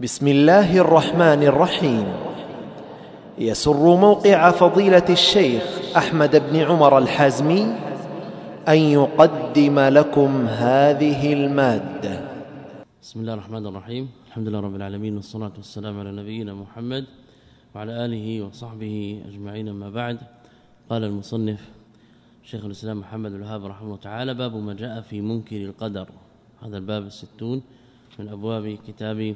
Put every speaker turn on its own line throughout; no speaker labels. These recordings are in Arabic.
بسم الله الرحمن الرحيم. يسر موقع فضيلة الشيخ أحمد بن عمر الحازمي أن يقدم لكم هذه المادة.
بسم الله الرحمن الرحيم. الحمد لله رب العالمين والصلاة والسلام على نبينا محمد وعلى آله وصحبه أجمعين ما بعد. قال المصنف شيخ الإسلام محمد الوهاب رحمه الله تعالى باب ما جاء في منكر القدر. هذا الباب الستون من أبواب كتاب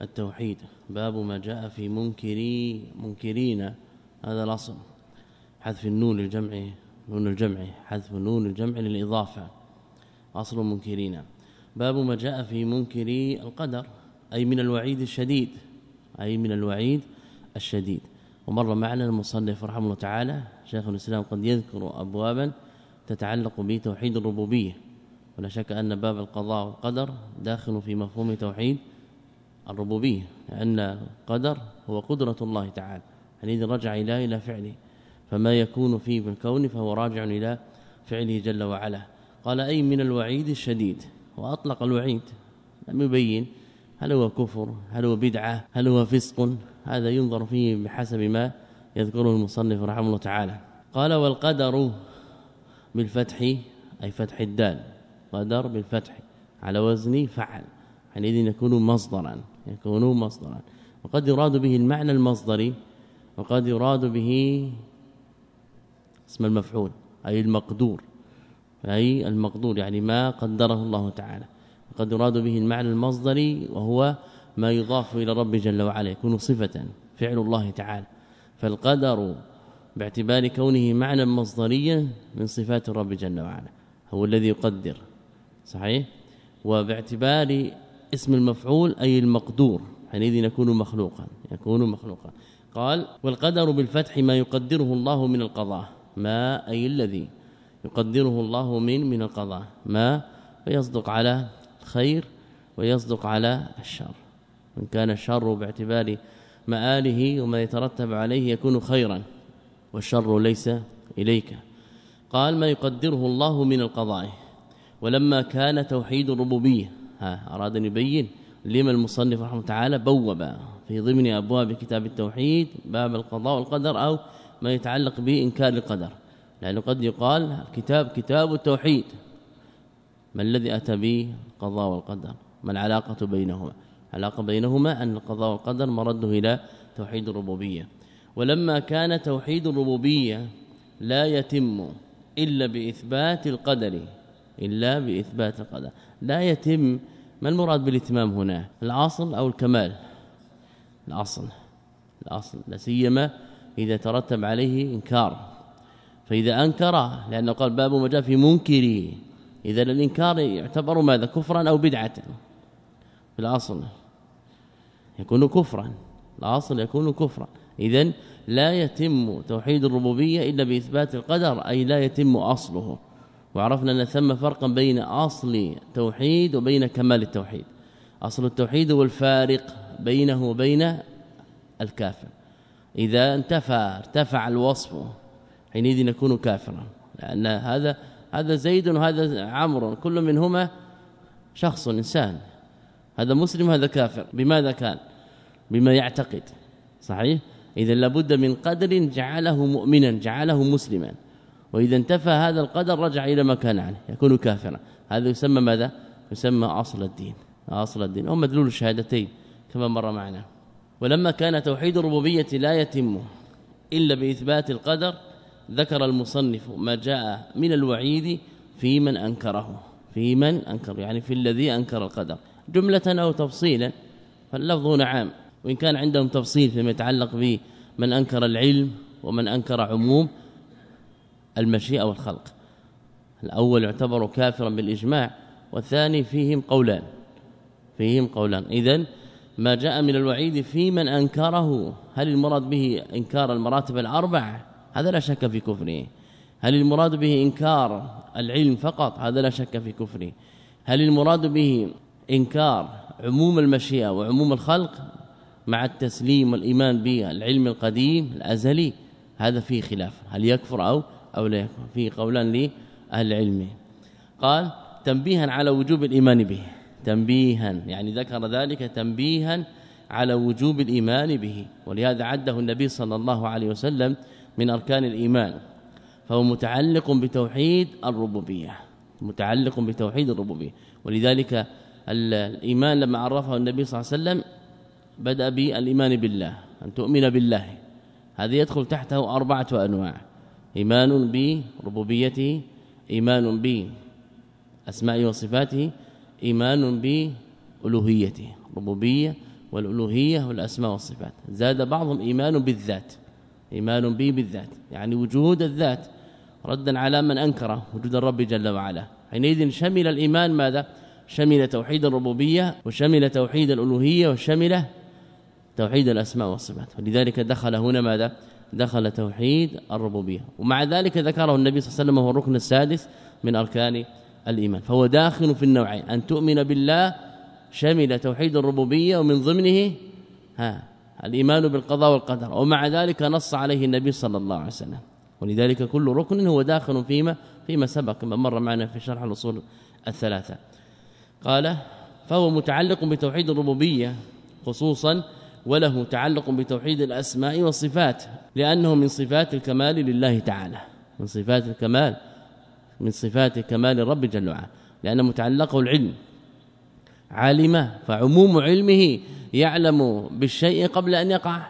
التوحيد. باب ما جاء في منكري منكرين. هذا الأصل. حذف النون للجمع نون الجمع. حذف نون الجمع للإضافة. أصل منكرين. باب ما جاء في منكري القدر أي من الوعيد الشديد. أي من الوعيد الشديد. ومر معنا المصنف رحمه الله تعالى شيخ الإسلام قد يذكر أبوابا تتعلق بتوحيد الربوبية. ولا شك أن باب القضاء والقدر داخل في مفهوم توحيد الربوبية لأن القدر هو قدرة الله تعالى. حينئذ رجع إلى إلى فعله. فما يكون فيه بالكون فهو راجع إلى فعله جل وعلا. قال أي من الوعيد الشديد؟ وأطلق الوعيد. لم يبين هل هو كفر هل هو بدعة هل هو فسق. هذا ينظر فيه بحسب ما يذكره المصنف رحمه الله تعالى. قال والقدر بالفتح أي فتح الدال. قدر بالفتح على وزن فعل. حينئذ يكون مصدرا. يكون مصدرا وقد يراد به المعنى المصدري وقد يراد به اسم المفعول أي المقدور أي المقدور يعني ما قدره الله تعالى. وقد يراد به المعنى المصدري وهو ما يضاف إلى رب جل وعلا يكون صفة فعل الله تعالى. فالقدر باعتبار كونه معنى مصدريا من صفات الرب جل وعلا هو الذي يقدر صحيح؟ وباعتبار اسم المفعول أي المقدور حينئذ يكون مخلوقا يكون مخلوقا. قال والقدر بالفتح ما يقدره الله من القضاء. ما أي الذي يقدره الله من من القضاء. ما فيصدق على الخير ويصدق على الشر. إن كان الشر باعتبار مآله وما يترتب عليه يكون خيرا والشر ليس إليك. قال ما يقدره الله من القضاء. ولما كان توحيد الربوبية ها أراد أن يبين لما المصنف رحمه تعالى بوب في ضمن أبواب كتاب التوحيد باب القضاء والقدر أو ما يتعلق بإنكار القدر. لأنه قد يقال كتاب كتاب التوحيد. ما الذي أتى به القضاء والقدر؟ ما العلاقة بينهما؟ علاقه بينهما أن القضاء والقدر مرده إلى توحيد الربوبية. ولما كان توحيد الربوبية لا يتم إلا بإثبات القدر إلا بإثبات القدر لا يتم ما المراد بالإتمام هنا؟ الأصل أو الكمال؟ الأصل الأصل. لا سيما إذا ترتب عليه إنكار. فإذا أنكر لأنه قال باب ما جاء في منكره إذا الإنكار يعتبر ماذا؟ كفرا أو بدعة. في الأصل يكون كفرا. الأصل يكون كفرا. اذا لا يتم توحيد الربوبية إلا بإثبات القدر أي لا يتم أصله. وعرفنا أن ثم فرقا بين أصل التوحيد وبين كمال التوحيد. أصل التوحيد هو الفارق بينه وبين الكافر. إذا انتفى ارتفع الوصف حينئذ يكون كافرا. لأن هذا هذا زيد وهذا عمرو كل منهما شخص إنسان. هذا مسلم وهذا كافر. بماذا كان؟ بما يعتقد. صحيح؟ اذا لابد من قدر جعله مؤمنا جعله مسلما. وإذا انتفى هذا القدر رجع إلى ما كان عليه يكون كافرا. هذا يسمى ماذا؟ يسمى أصل الدين. أصل الدين. هو مدلول الشهادتين كما مر معنا. ولما كان توحيد الربوبيه لا يتم إلا بإثبات القدر ذكر المصنف ما جاء من الوعيد في من أنكره. في من انكر يعني في الذي أنكر القدر. جملة أو تفصيلا فاللفظ هنا عام. وإن كان عندهم تفصيل فيما يتعلق بمن أنكر العلم ومن أنكر عموم المشيئة والخلق. الأول يعتبر كافرا بالإجماع والثاني فيهم قولان. فيهم قولان. اذا ما جاء من الوعيد في من أنكره هل المراد به إنكار المراتب الأربع؟ هذا لا شك في كفره. هل المراد به إنكار العلم فقط؟ هذا لا شك في كفره. هل المراد به إنكار عموم المشيئة وعموم الخلق؟ مع التسليم والإيمان بالعلم القديم الأزلي هذا فيه خلاف. هل يكفر أو أو لا يكفر فيه قولان لأهل العلم. قال تنبيها على وجوب الإيمان به. تنبيها. يعني ذكر ذلك تنبيها على وجوب الإيمان به. ولهذا عده النبي صلى الله عليه وسلم من أركان الإيمان. فهو متعلق بتوحيد الربوبية. متعلق بتوحيد الربوبية. ولذلك الإيمان لما عرفه النبي صلى الله عليه وسلم بدأ بالإيمان بالله. أن تؤمن بالله. هذا يدخل تحته أربعة أنواع. إيمان بربوبيته إيمان بأسمائه وصفاته إيمان بألوهيته ربوبية والألوهية والأسماء والصفات. زاد بعضهم إيمان بالذات إيمان به بالذات يعني وجود الذات ردا على من أنكر وجود الرب جل وعلا. حينئذ شمل الإيمان ماذا؟ شمل توحيد الربوبية وشمل توحيد الألوهية وشمل توحيد الأسماء والصفات. ولذلك دخل هنا ماذا؟ دخل توحيد الربوبية. ومع ذلك ذكره النبي صلى الله عليه وسلم وهو الركن السادس من أركان الإيمان. فهو داخل في النوعين. أن تؤمن بالله شمل توحيد الربوبية ومن ضمنه ها الإيمان بالقضاء والقدر. ومع ذلك نص عليه النبي صلى الله عليه وسلم. ولذلك كل ركن هو داخل فيما فيما سبق كما مر معنا في شرح الأصول الثلاثة. قال فهو متعلق بتوحيد الربوبية خصوصا وله تعلق بتوحيد الأسماء والصفات لأنه من صفات الكمال لله تعالى. من صفات الكمال من صفات كمال الرب جل وعلا. لأن متعلقه العلم. عالم فعموم علمه يعلم بالشيء قبل أن يقع.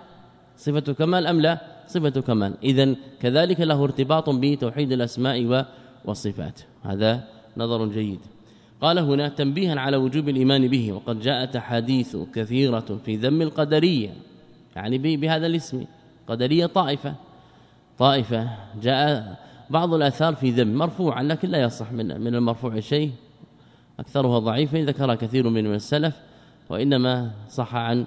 صفة كمال أم لا؟ صفة كمال اذا كذلك له ارتباط بتوحيد الأسماء والصفات. هذا نظر جيد. قال هنا تنبيها على وجوب الإيمان به وقد جاءت أحاديث كثيرة في ذم القدرية يعني بهذا الاسم قدرية طائفة. طائفة جاء بعض الآثار في ذم مرفوعا لكن لا يصح من من المرفوع شيء. أكثرها ضعيفه ذكرها كثير من السلف وإنما صح عن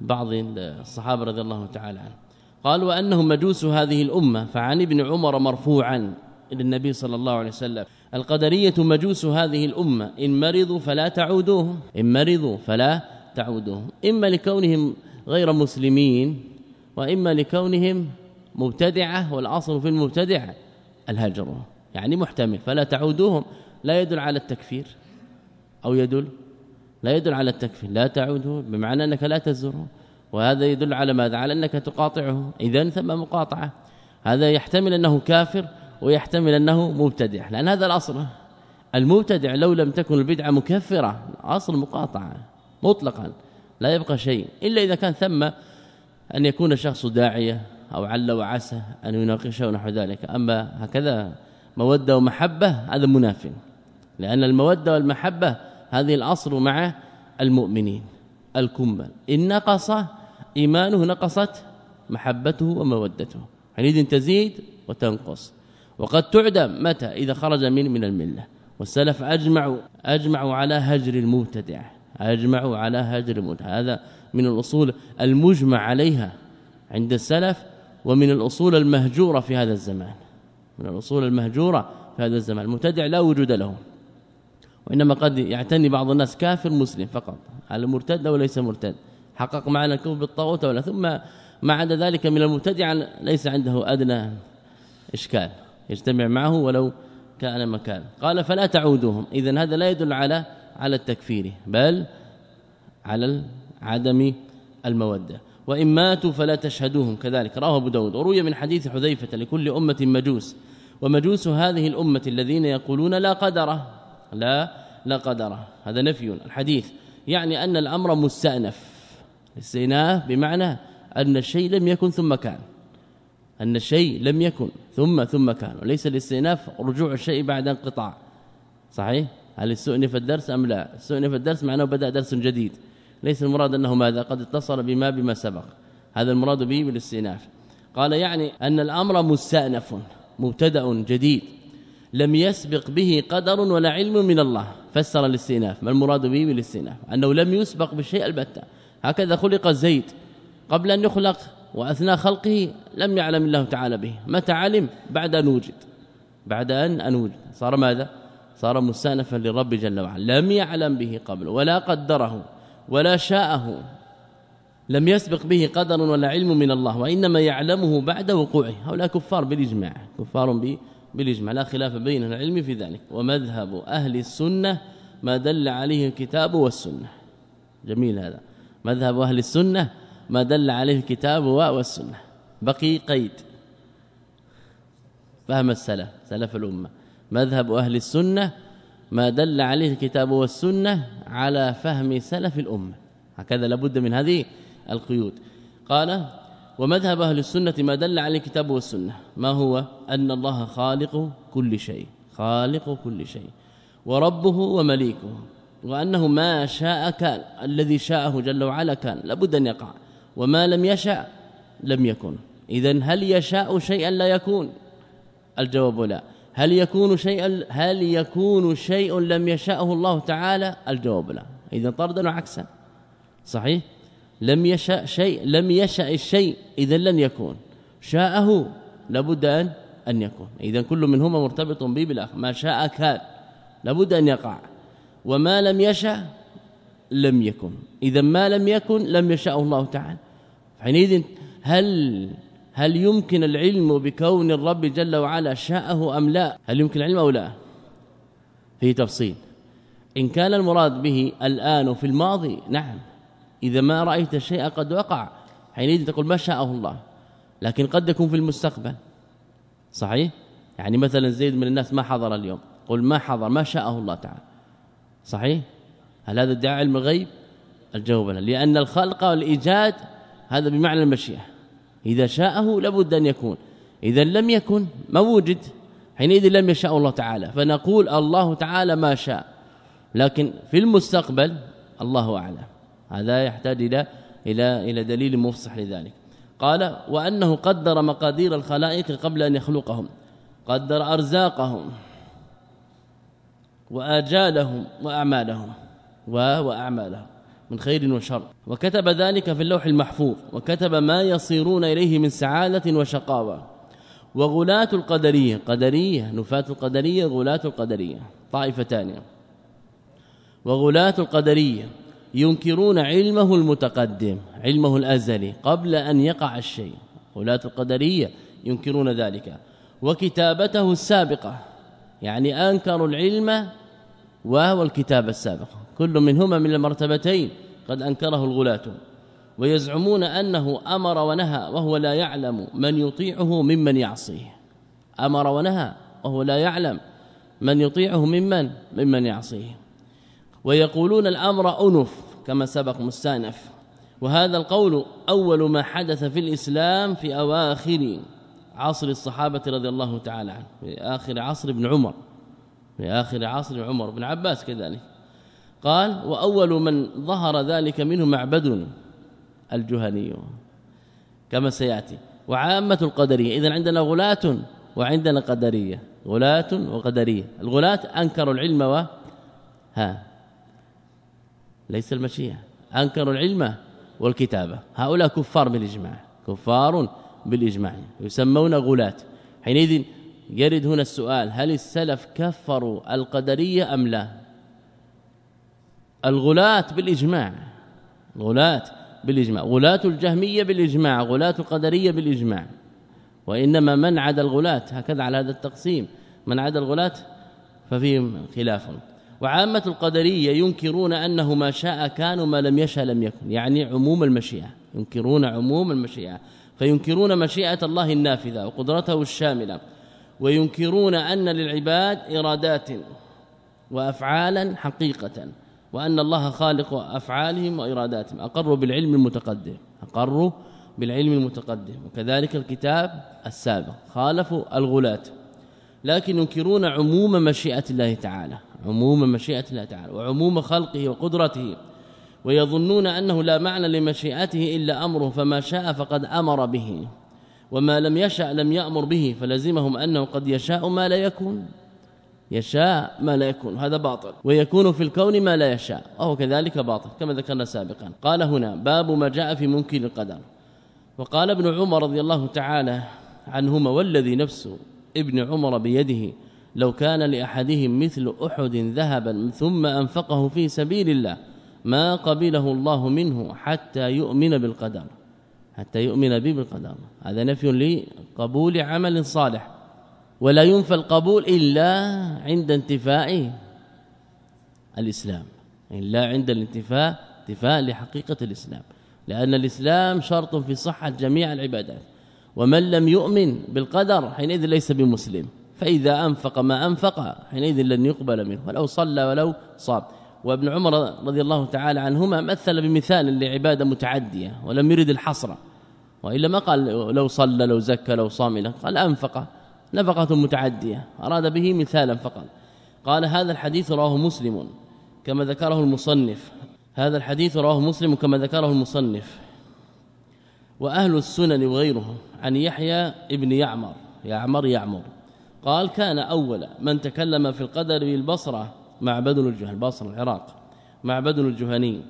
بعض الصحابة رضي الله تعالى عنهم. قال وأنهم مجوس هذه الأمة فعن ابن عمر مرفوعا. إلى النبي صلى الله عليه وسلم. القدرية مجوس هذه الأمة إن مرضوا فلا تعودوهم إن مرضوا فلا تعودوهم إما لكونهم غير مسلمين وإما لكونهم مبتدعة والاصل في المبتدع الهجر. يعني محتمل. فلا تعودوهم. لا يدل على التكفير. أو يدل. لا يدل على التكفير. لا تعوده بمعنى أنك لا تزوره وهذا يدل على ماذا؟ على أنك تقاطعه. اذا ثم مقاطعة. هذا يحتمل أنه كافر. ويحتمل أنه مبتدع. لأن هذا الأصل. المبتدع لو لم تكن البدعة مكفرة اصل مقاطعة مطلقا لا يبقى شيء. إلا إذا كان ثم أن يكون شخص داعية أو عل وعسى أن يناقشه نحو ذلك. أما هكذا مودة ومحبة هذا مناف. لأن المودة والمحبة هذه الأصل مع المؤمنين الكمل إن نقص إيمانه نقصت محبته ومودته. حينئذ تزيد وتنقص. وقد تعدم متى؟ إذا خرج من من الملة. والسلف اجمعوا أجمعوا على هجر المبتدع. أجمعوا على هجر المبتدع. هذا من الأصول المجمع عليها عند السلف ومن الأصول المهجورة في هذا الزمان. من الأصول المهجورة في هذا الزمان. المبتدع لا وجود له. وإنما قد يعتني بعض الناس كافر مسلم فقط. على مرتد أو ليس مرتد. حقق معنى الكفر بالطاغوت ولا. ثم ما عدا ذلك من المبتدع ليس عنده أدنى إشكال. يجتمع معه ولو كان مكان. قال فلا تعودوهم. اذا هذا لا يدل على على التكفير بل على عدم المودة. وإن ماتوا فلا تشهدوهم. كذلك رواه أبو داود. وروي من حديث حذيفة لكل أمة مجوس. ومجوس هذه الأمة الذين يقولون لا قدر لا لا قدر. هذا نفي. الحديث يعني أن الأمر مستأنف. استئناف بمعنى أن الشيء لم يكن ثم كان. أن الشيء لم يكن ثم ثم كان وليس الاستئناف رجوع الشيء بعد انقطاع. صحيح؟ هل استؤنف الدرس أم لا؟ استؤنف الدرس معناه بدأ درس جديد. ليس المراد أنه ماذا؟ قد اتصل بما بما سبق. هذا المراد به بالاستئناف. قال يعني أن الأمر مستأنف مبتدأ جديد. لم يسبق به قدر ولا علم من الله. فسر الاستئناف. ما المراد به بالاستئناف؟ أنه لم يسبق بشيء البتة. هكذا خلق زيد قبل أن يخلق وأثناء خلقه لم يعلم الله تعالى به. متى علم؟ بعد أن وجد. بعد ان أن وجد. صار ماذا؟ صار مستانفا للرب جل وعلا. لم يعلم به قبل ولا قدره ولا شاءه. لم يسبق به قدر ولا علم من الله وإنما يعلمه بعد وقوعه. هؤلاء كفار بالإجماع كفار بالإجماع. لا خلاف بين العلم في ذلك. ومذهب أهل السنة ما دل عليه الكتاب والسنة. جميل هذا. مذهب أهل السنة ما دل عليه الكتاب والسنة. بقي قيد. فهم السلف سلف الأمة. مذهب أهل السنة ما دل عليه الكتاب والسنة على فهم سلف الأمة. هكذا لابد من هذه القيود. قال ومذهب أهل السنة ما دل عليه الكتاب والسنة. ما هو؟ أن الله خالق كل شيء. خالق كل شيء. وربه ومليكه. وأنه ما شاء كان الذي شاءه جل وعلا كان. لابد أن يقع. وما لم يشاء لم يكن. اذا هل يشاء شيئا لا يكون؟ الجواب لا. هل يكون شيئا هل يكون شيء لم يشاءه الله تعالى؟ الجواب لا. اذا طردا وعكسا. صحيح؟ لم يشاء شيء لم يشاء الشيء اذا لن يكون. شاءه لابد ان أن يكون. اذا كل منهما مرتبط به بالاخر ما شاء كان. لابد أن يقع. وما لم يشاء لم يكن. اذا ما لم يكن لم يشاءه الله تعالى. حينئذ هل هل يمكن العلم بكون الرب جل وعلا شاءه أم لا؟ هل يمكن العلم أو لا؟ في تفصيل. إن كان المراد به الآن في الماضي نعم. إذا ما رأيت الشيء قد وقع. حينئذ تقول ما شاءه الله. لكن قد يكون في المستقبل. صحيح؟ يعني مثلا زيد من الناس ما حضر اليوم. قل ما حضر ما شاءه الله تعالى. صحيح؟ هل هذا ادعاء علم الغيب؟ الجواب لا. لأن الخلق والإيجاد هذا بمعنى المشيئة. إذا شاءه لابد أن يكون. إذا لم يكن ما وجد. حينئذ لم يشاء الله تعالى. فنقول الله تعالى ما شاء. لكن في المستقبل الله أعلم. هذا يحتاج إلى إلى إلى دليل مفصح لذلك. قال وأنه قدر مقادير الخلائق قبل أن يخلقهم. قدر أرزاقهم. وآجالهم وأعمالهم. وأعمالهم. من خير وشر. وكتب ذلك في اللوح المحفوظ. وكتب ما يصيرون إليه من سعادة وشقاوة. وغلاة القدرية. قدرية نفاة القدرية غلاة القدرية. طائفتان. وغلاة القدرية ينكرون علمه المتقدم علمه الازلي قبل أن يقع الشيء. غلاة القدرية ينكرون ذلك. وكتابته السابقة يعني أنكروا العلم وهو الكتاب السابق. كل منهما من المرتبتين قد أنكره الغلاة. ويزعمون أنه أمر ونهى وهو لا يعلم من يطيعه ممن يعصيه. أمر ونهى وهو لا يعلم من يطيعه ممن؟ ممن يعصيه. ويقولون الأمر أنف كما سبق مستأنف. وهذا القول أول ما حدث في الإسلام في أواخر عصر الصحابة رضي الله تعالى عنه في آخر عصر ابن عمر. في آخر عصر عمر بن عباس كذلك. قال وأول من ظهر ذلك منه معبد الجهني كما سيأتي. وعامة القدرية اذا عندنا غلاة وعندنا قدرية. غلاة وقدرية. الغلاة أنكروا العلم و ها ليس المشيئة. أنكروا العلم والكتابة. هؤلاء كفار بالإجماع. كفار بالإجماع. يسمون غلاة. حينئذ يرد هنا السؤال هل السلف كفروا القدرية أم لا؟ الغلاة بالإجماع. غلاة بالإجماع. غلاة الجهمية بالإجماع. غلاة القدرية بالإجماع. وإنما من عدا الغلاة. هكذا على هذا التقسيم. من عدا الغلاة ففيهم خلاف. وعامة القدرية ينكرون أنه ما شاء كان وما لم يشاء لم يكن. يعني عموم المشيئة. ينكرون عموم المشيئة. فينكرون مشيئة الله النافذة وقدرته الشاملة. وينكرون أن للعباد إرادات وأفعالا حقيقة. وأن الله خالق أفعالهم وإراداتهم. اقروا بالعلم المتقدم. اقروا بالعلم المتقدم. وكذلك الكتاب السابق. خالفوا الغلاة. لكن ينكرون عموم مشيئة الله تعالى. عموم مشيئة الله تعالى. وعموم خلقه وقدرته. ويظنون أنه لا معنى لمشيئته إلا أمره. فما شاء فقد أمر به. وما لم يشاء لم يأمر به. فلزمهم أنه قد يشاء ما لا يكون. يشاء ما لا يكون هذا باطل. ويكون في الكون ما لا يشاء أو كذلك باطل كما ذكرنا سابقا. قال هنا باب ما جاء في منكر القدر. وقال ابن عمر رضي الله تعالى عنهما والذي نفس ابن عمر بيده لو كان لأحدهم مثل أحد ذهبا ثم أنفقه في سبيل الله ما قبله الله منه حتى يؤمن بالقدر. حتى يؤمن به بالقدر. هذا نفي لقبول عمل صالح. ولا ينفى القبول إلا عند انتفاء الإسلام. إلا عند الانتفاء انتفاء لحقيقة الإسلام. لأن الإسلام شرط في صحة جميع العبادات. ومن لم يؤمن بالقدر حينئذ ليس بمسلم. فإذا أنفق ما أنفق حينئذ لن يقبل منه. ولو صلى ولو صام. وابن عمر رضي الله تعالى عنهما مثل بمثال لعبادة متعدية ولم يرد الحصر. وإلا ما قال لو صلى لو زكى لو صام قال أنفق. نفقة متعدية. أراد به مثالا فقط. قال هذا الحديث رواه مسلم كما ذكره المصنف. هذا الحديث رواه مسلم كما ذكره المصنف. وأهل السنن وغيرهم عن يحيى ابن يعمر. يعمر يعمر. قال كان أول من تكلم في القدر بالبصرة معبد الجهني. البصره العراق. معبد الجهني.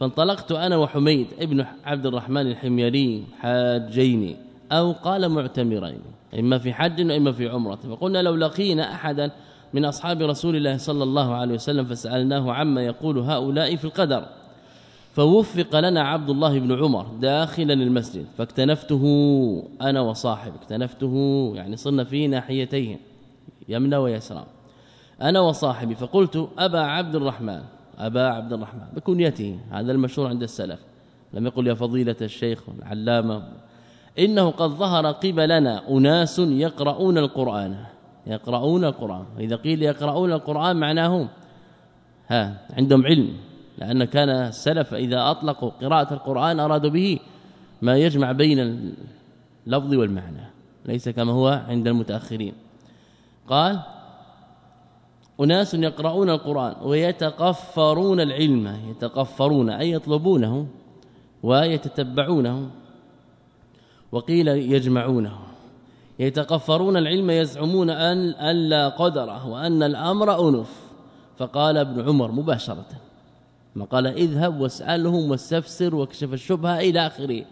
فانطلقت أنا وحميد ابن عبد الرحمن الحميري حاجين. أو قال معتمرين إما في حج وإما في عمرة. فقلنا لو لقينا أحدا من أصحاب رسول الله صلى الله عليه وسلم فسألناه عما يقول هؤلاء في القدر. فوفق لنا عبد الله بن عمر داخلا المسجد فاكتنفته أنا وصاحب اكتنفته يعني صرنا في ناحيتيه يمنى ويسرى. أنا وصاحبي فقلت أبا عبد الرحمن أبا عبد الرحمن بكنيته هذا المشهور عند السلف. لم يقل يا فضيلة الشيخ العلامه إنه قد ظهر قبلنا أناس يقرؤون القرآن. يقرؤون القرآن. إذا قيل يقرؤون القرآن معناه ها عندهم علم. لأن كان السلف إذا أطلقوا قراءة القرآن أرادوا به ما يجمع بين اللفظ والمعنى. ليس كما هو عند المتأخرين. قال أناس يقرؤون القرآن ويتقفرون العلم. يتقفرون أي يطلبونه ويتتبعونه. وقيل يجمعونه. يتقفرون العلم يزعمون ان الا قدره وأن الأمر أنف. فقال ابن عمر مباشرة ما قال اذهب واسألهم واستفسر واكشف الشبهة إلى آخره.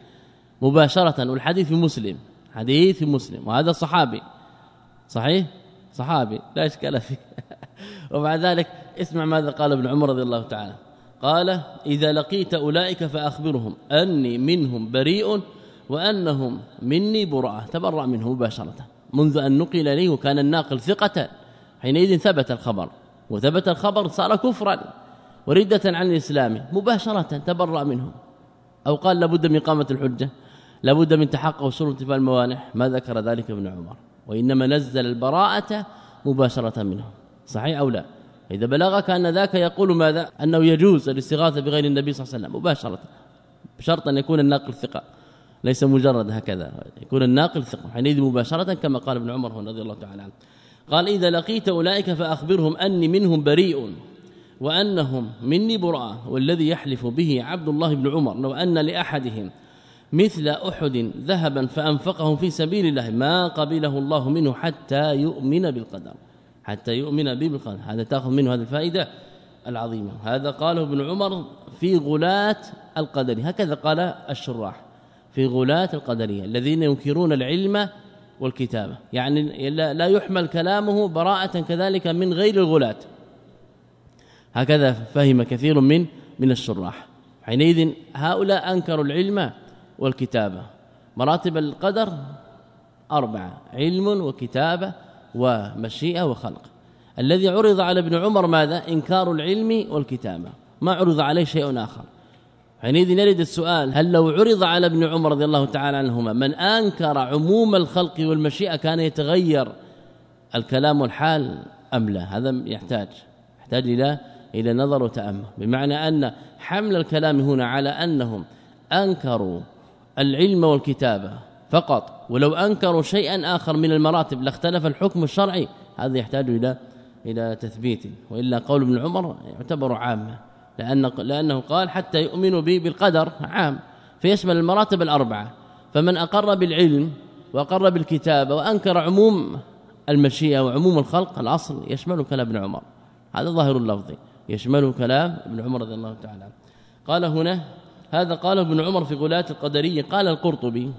مباشرة والحديث في مسلم حديث في مسلم وهذا صحابي. صحيح؟ صحابي لا إشكال فيه. ومع ذلك اسمع ماذا قال ابن عمر رضي الله تعالى. قال إذا لقيت أولئك فأخبرهم أني منهم بريء وأنهم مني براء تبرأ منه مباشرة. منذ أن نقل لي وكان الناقل ثقة حينئذ ثبت الخبر. وثبت الخبر صار كفرا وردة عن الإسلام مباشرة تبرأ منه. أو قال لابد من إقامة الحجة لابد من تحقق شروط انتفاء الموانح ما ذكر ذلك ابن عمر. وإنما نزل البراءة مباشرة منه. صحيح أو لا؟ إذا بلغك أن ذاك يقول ماذا؟ أنه يجوز الاستغاثة بغير النبي صلى الله عليه وسلم مباشرة. بشرط أن يكون الناقل ثقة. ليس مجرد هكذا. يكون الناقل ثقة. حينئذ مباشرة كما قال ابن عمر رضي الله تعالى عنه. قال إذا لقيت أولئك فأخبرهم أني منهم بريء وأنهم مني براء والذي يحلف به عبد الله بن عمر. لو أن لأحدهم مثل أحد ذهبا فانفقه في سبيل الله ما قبله الله منه حتى يؤمن بالقدر. حتى يؤمن به بالقدر. هذا تأخذ منه هذه الفائدة العظيمة. هذا قاله ابن عمر في غلاة القدر. هكذا قال الشراح. في غلاة القدرية الذين ينكرون العلم والكتابة. يعني لا يحمل كلامه براءة كذلك من غير الغلاة. هكذا فهم كثير من من الشراح. حينئذ هؤلاء أنكروا العلم والكتابة. مراتب القدر أربعة علم وكتابة ومشيئة وخلق. الذي عرض على ابن عمر ماذا؟ إنكار العلم والكتابة. ما عرض عليه شيء آخر. حينئذ يرد السؤال هل لو عرض على ابن عمر رضي الله تعالى عنهما من أنكر عموم الخلق والمشيئة كان يتغير الكلام والحال أم لا؟ هذا يحتاج يحتاج إلى إلى نظر وتأمل بمعنى أن حمل الكلام هنا على أنهم أنكروا العلم والكتابة فقط ولو أنكروا شيئا آخر من المراتب لاختلف الحكم الشرعي هذا يحتاج إلى إلى تثبيت وإلا قول ابن عمر يعتبر عامه لأن لأنه قال حتى يؤمنوا به بالقدر عام. فيشمل المراتب الأربعة. فمن أقر بالعلم وأقر بالكتابه وأنكر عموم المشيئة وعموم الخلق الأصل يشمل كلام ابن عمر. هذا ظاهر اللفظ. يشمل كلام ابن عمر رضي الله تعالى قال هنا هذا قال ابن عمر في غلاة القدرية. قال القرطبي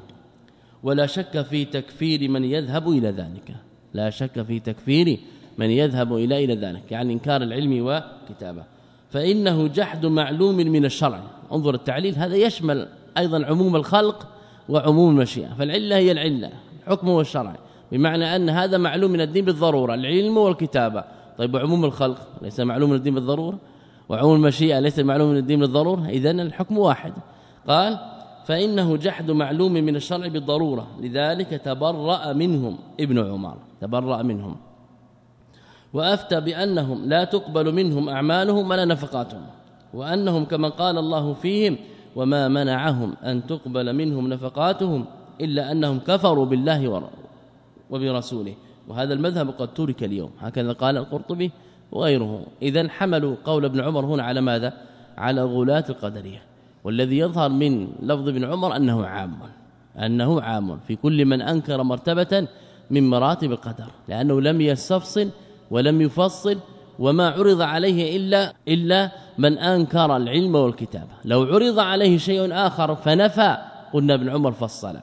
ولا شك في تكفير من يذهب إلى ذلك. لا شك في تكفير من يذهب إلى إلى ذلك. يعني إنكار العلم وكتابه. فإنه جحد معلوم من الشرع. انظر التعليل هذا يشمل أيضا عموم الخلق وعموم المشيئة. فالعلة هي العلة حكمه الشرع. بمعنى أن هذا معلوم من الدين بالضرورة العلم والكتابة. طيب وعموم الخلق ليس معلوم من الدين بالضرورة؟ وعموم المشيئة ليس معلوم من الدين بالضرورة؟ اذا الحكم واحد. قال فإنه جحد معلوم من الشرع بالضرورة. لذلك تبرأ منهم ابن عمر تبرأ منهم. وأفتى بأنهم لا تقبل منهم أعمالهم ولا نفقاتهم وأنهم كما قال الله فيهم وما منعهم أن تقبل منهم نفقاتهم إلا أنهم كفروا بالله وبرسوله. وهذا المذهب قد ترك اليوم. هكذا قال القرطبي وغيره. اذا حملوا قول ابن عمر هنا على ماذا؟ على غلاة القدرية. والذي يظهر من لفظ ابن عمر أنه عام أنه عام في كل من أنكر مرتبة من مراتب القدر لأنه لم يستفصل ولم يفصل وما عرض عليه إلا إلا من أنكر العلم والكتابه لو عرض عليه شيء آخر فنفى قلنا ابن عمر فصل.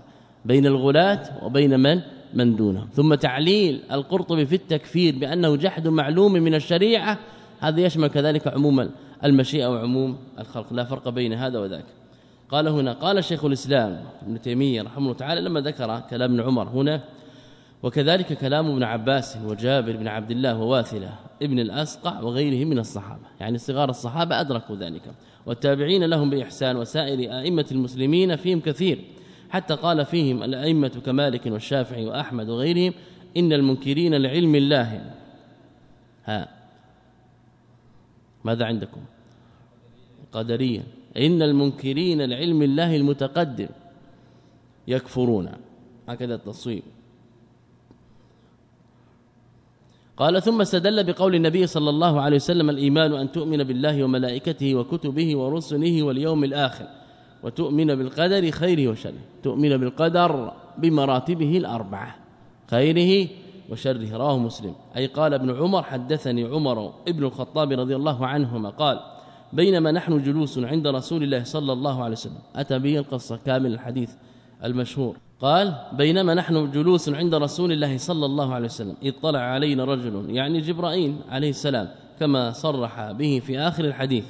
بين الغلاة وبين من؟ من دونهم. ثم تعليل القرطبي في التكفير بأنه جحد معلوم من الشريعة. هذا يشمل كذلك عموم المشيئة وعموم الخلق. لا فرق بين هذا وذاك. قال هنا قال شيخ الإسلام ابن تيمية رحمه الله تعالى لما ذكر كلام ابن عمر هنا وكذلك كلام ابن عباس وجابر بن عبد الله وواثلة ابن الأسقع وغيرهم من الصحابة. يعني صغار الصحابة أدركوا ذلك. والتابعين لهم بإحسان وسائر أئمة المسلمين فيهم كثير. حتى قال فيهم الأئمة كمالك والشافعي وأحمد وغيرهم إن المنكرين لعلم الله. ها. ماذا عندكم؟ قدريا. إن المنكرين لعلم الله المتقدم. يكفرون. هكذا التصويب. قال ثم استدل بقول النبي صلى الله عليه وسلم الإيمان أن تؤمن بالله وملائكته وكتبه ورسله واليوم الآخر وتؤمن بالقدر خيره وشره تؤمن بالقدر بمراتبه الأربعة خيره وشره. رواه مسلم. أي قال ابن عمر حدثني عمر ابن الخطاب رضي الله عنهما قال بينما نحن جلوس عند رسول الله صلى الله عليه وسلم. أتى به القصة كامل الحديث المشهور. قال بينما نحن جلوس عند رسول الله صلى الله عليه وسلم اطلع علينا رجل يعني جبرائيل عليه السلام كما صرح به في آخر الحديث.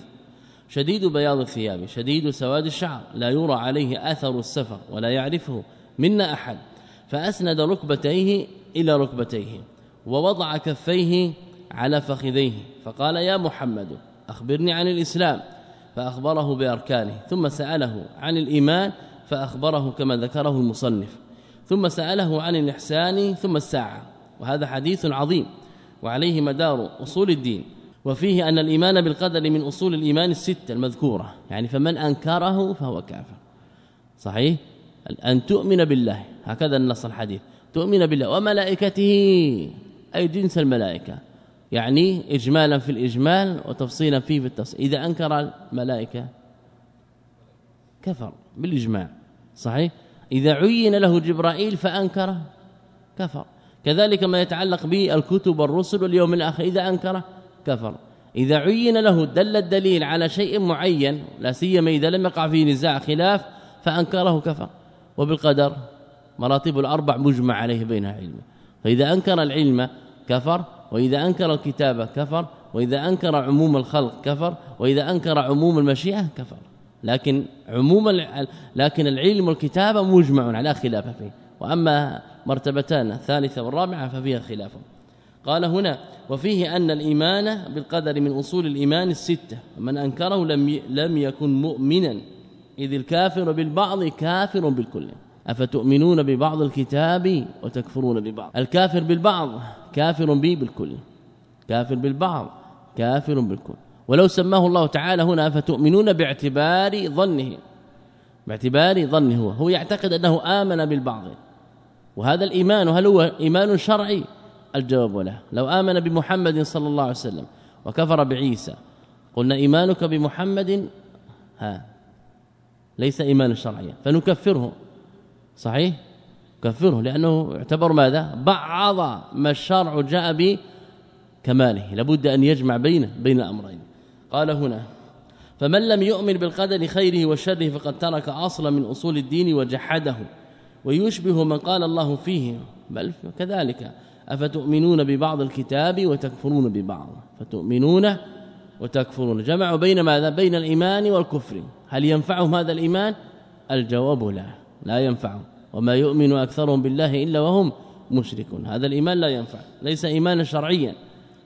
شديد بياض الثياب شديد سواد الشعر لا يرى عليه أثر السفر ولا يعرفه منا أحد. فأسند ركبتيه إلى ركبتيه ووضع كفيه على فخذيه فقال يا محمد أخبرني عن الإسلام. فأخبره بأركانه ثم سأله عن الإيمان فأخبره كما ذكره المصنف. ثم سأله عن الإحسان ثم الساعة. وهذا حديث عظيم. وعليه مدار أصول الدين. وفيه أن الإيمان بالقدر من أصول الإيمان الستة المذكورة. يعني فمن أنكره فهو كافر. صحيح؟ أن تؤمن بالله. هكذا النص الحديث. تؤمن بالله. وملائكته. أي جنس الملائكة. يعني إجمالا في الإجمال وتفصيلا فيه في التفصيل. إذا أنكر الملائكة كفر بالإجماع. صحيح؟ إذا عين له جبرائيل فانكر كفر. كذلك ما يتعلق بالكتب والرسل واليوم الآخر إذا انكر كفر. إذا عين له دل الدليل على شيء معين لا سيما إذا لم يقع فيه نزاع خلاف فأنكره كفر. وبالقدر مراتب الأربع مجمع عليه بينها علم. فإذا أنكر العلم كفر. وإذا أنكر الكتابه كفر. وإذا أنكر عموم الخلق كفر. وإذا أنكر عموم المشيئة كفر. لكن عموما لكن العلم والكتابة مجمع على خلاف فيه. وأما مرتبتان الثالثة والرابعة ففيها خلاف. قال هنا وفيه أن الإيمان بالقدر من أصول الإيمان الستة. ومن أنكره لم لم يكن مؤمنا. إذ الكافر بالبعض كافر بالكل. أفتؤمنون ببعض الكتاب وتكفرون ببعض؟ الكافر بالبعض كافر به بالكل. كافر بالبعض كافر بالكل. ولو سماه الله تعالى هنا فتؤمنون باعتبار ظنه باعتبار ظنه هو. هو يعتقد أنه آمن بالبعض. وهذا الإيمان هل هو إيمان شرعي؟ الجواب له لو آمن بمحمد صلى الله عليه وسلم وكفر بعيسى قلنا إيمانك بمحمد؟ ها ليس إيمانا شرعيا. فنكفره. صحيح؟ كفره لأنه يعتبر ماذا؟ بعض ما الشرع جاء به كماله لابد أن يجمع بين بين الأمرين. قال هنا فمن لم يؤمن بالقدر خيره وشره فقد ترك أصلا من أصول الدين وجحده ويشبه من قال الله فيه بل كذلك أفتؤمنون ببعض الكتاب وتكفرون ببعض فتؤمنون وتكفرون. جمعوا بين ماذا؟ بين الإيمان والكفر. هل ينفعهم هذا الإيمان؟ الجواب لا لا ينفعهم وما يؤمن أكثرهم بالله إلا وهم مشركون. هذا الإيمان لا ينفع ليس إيمانا شرعيا.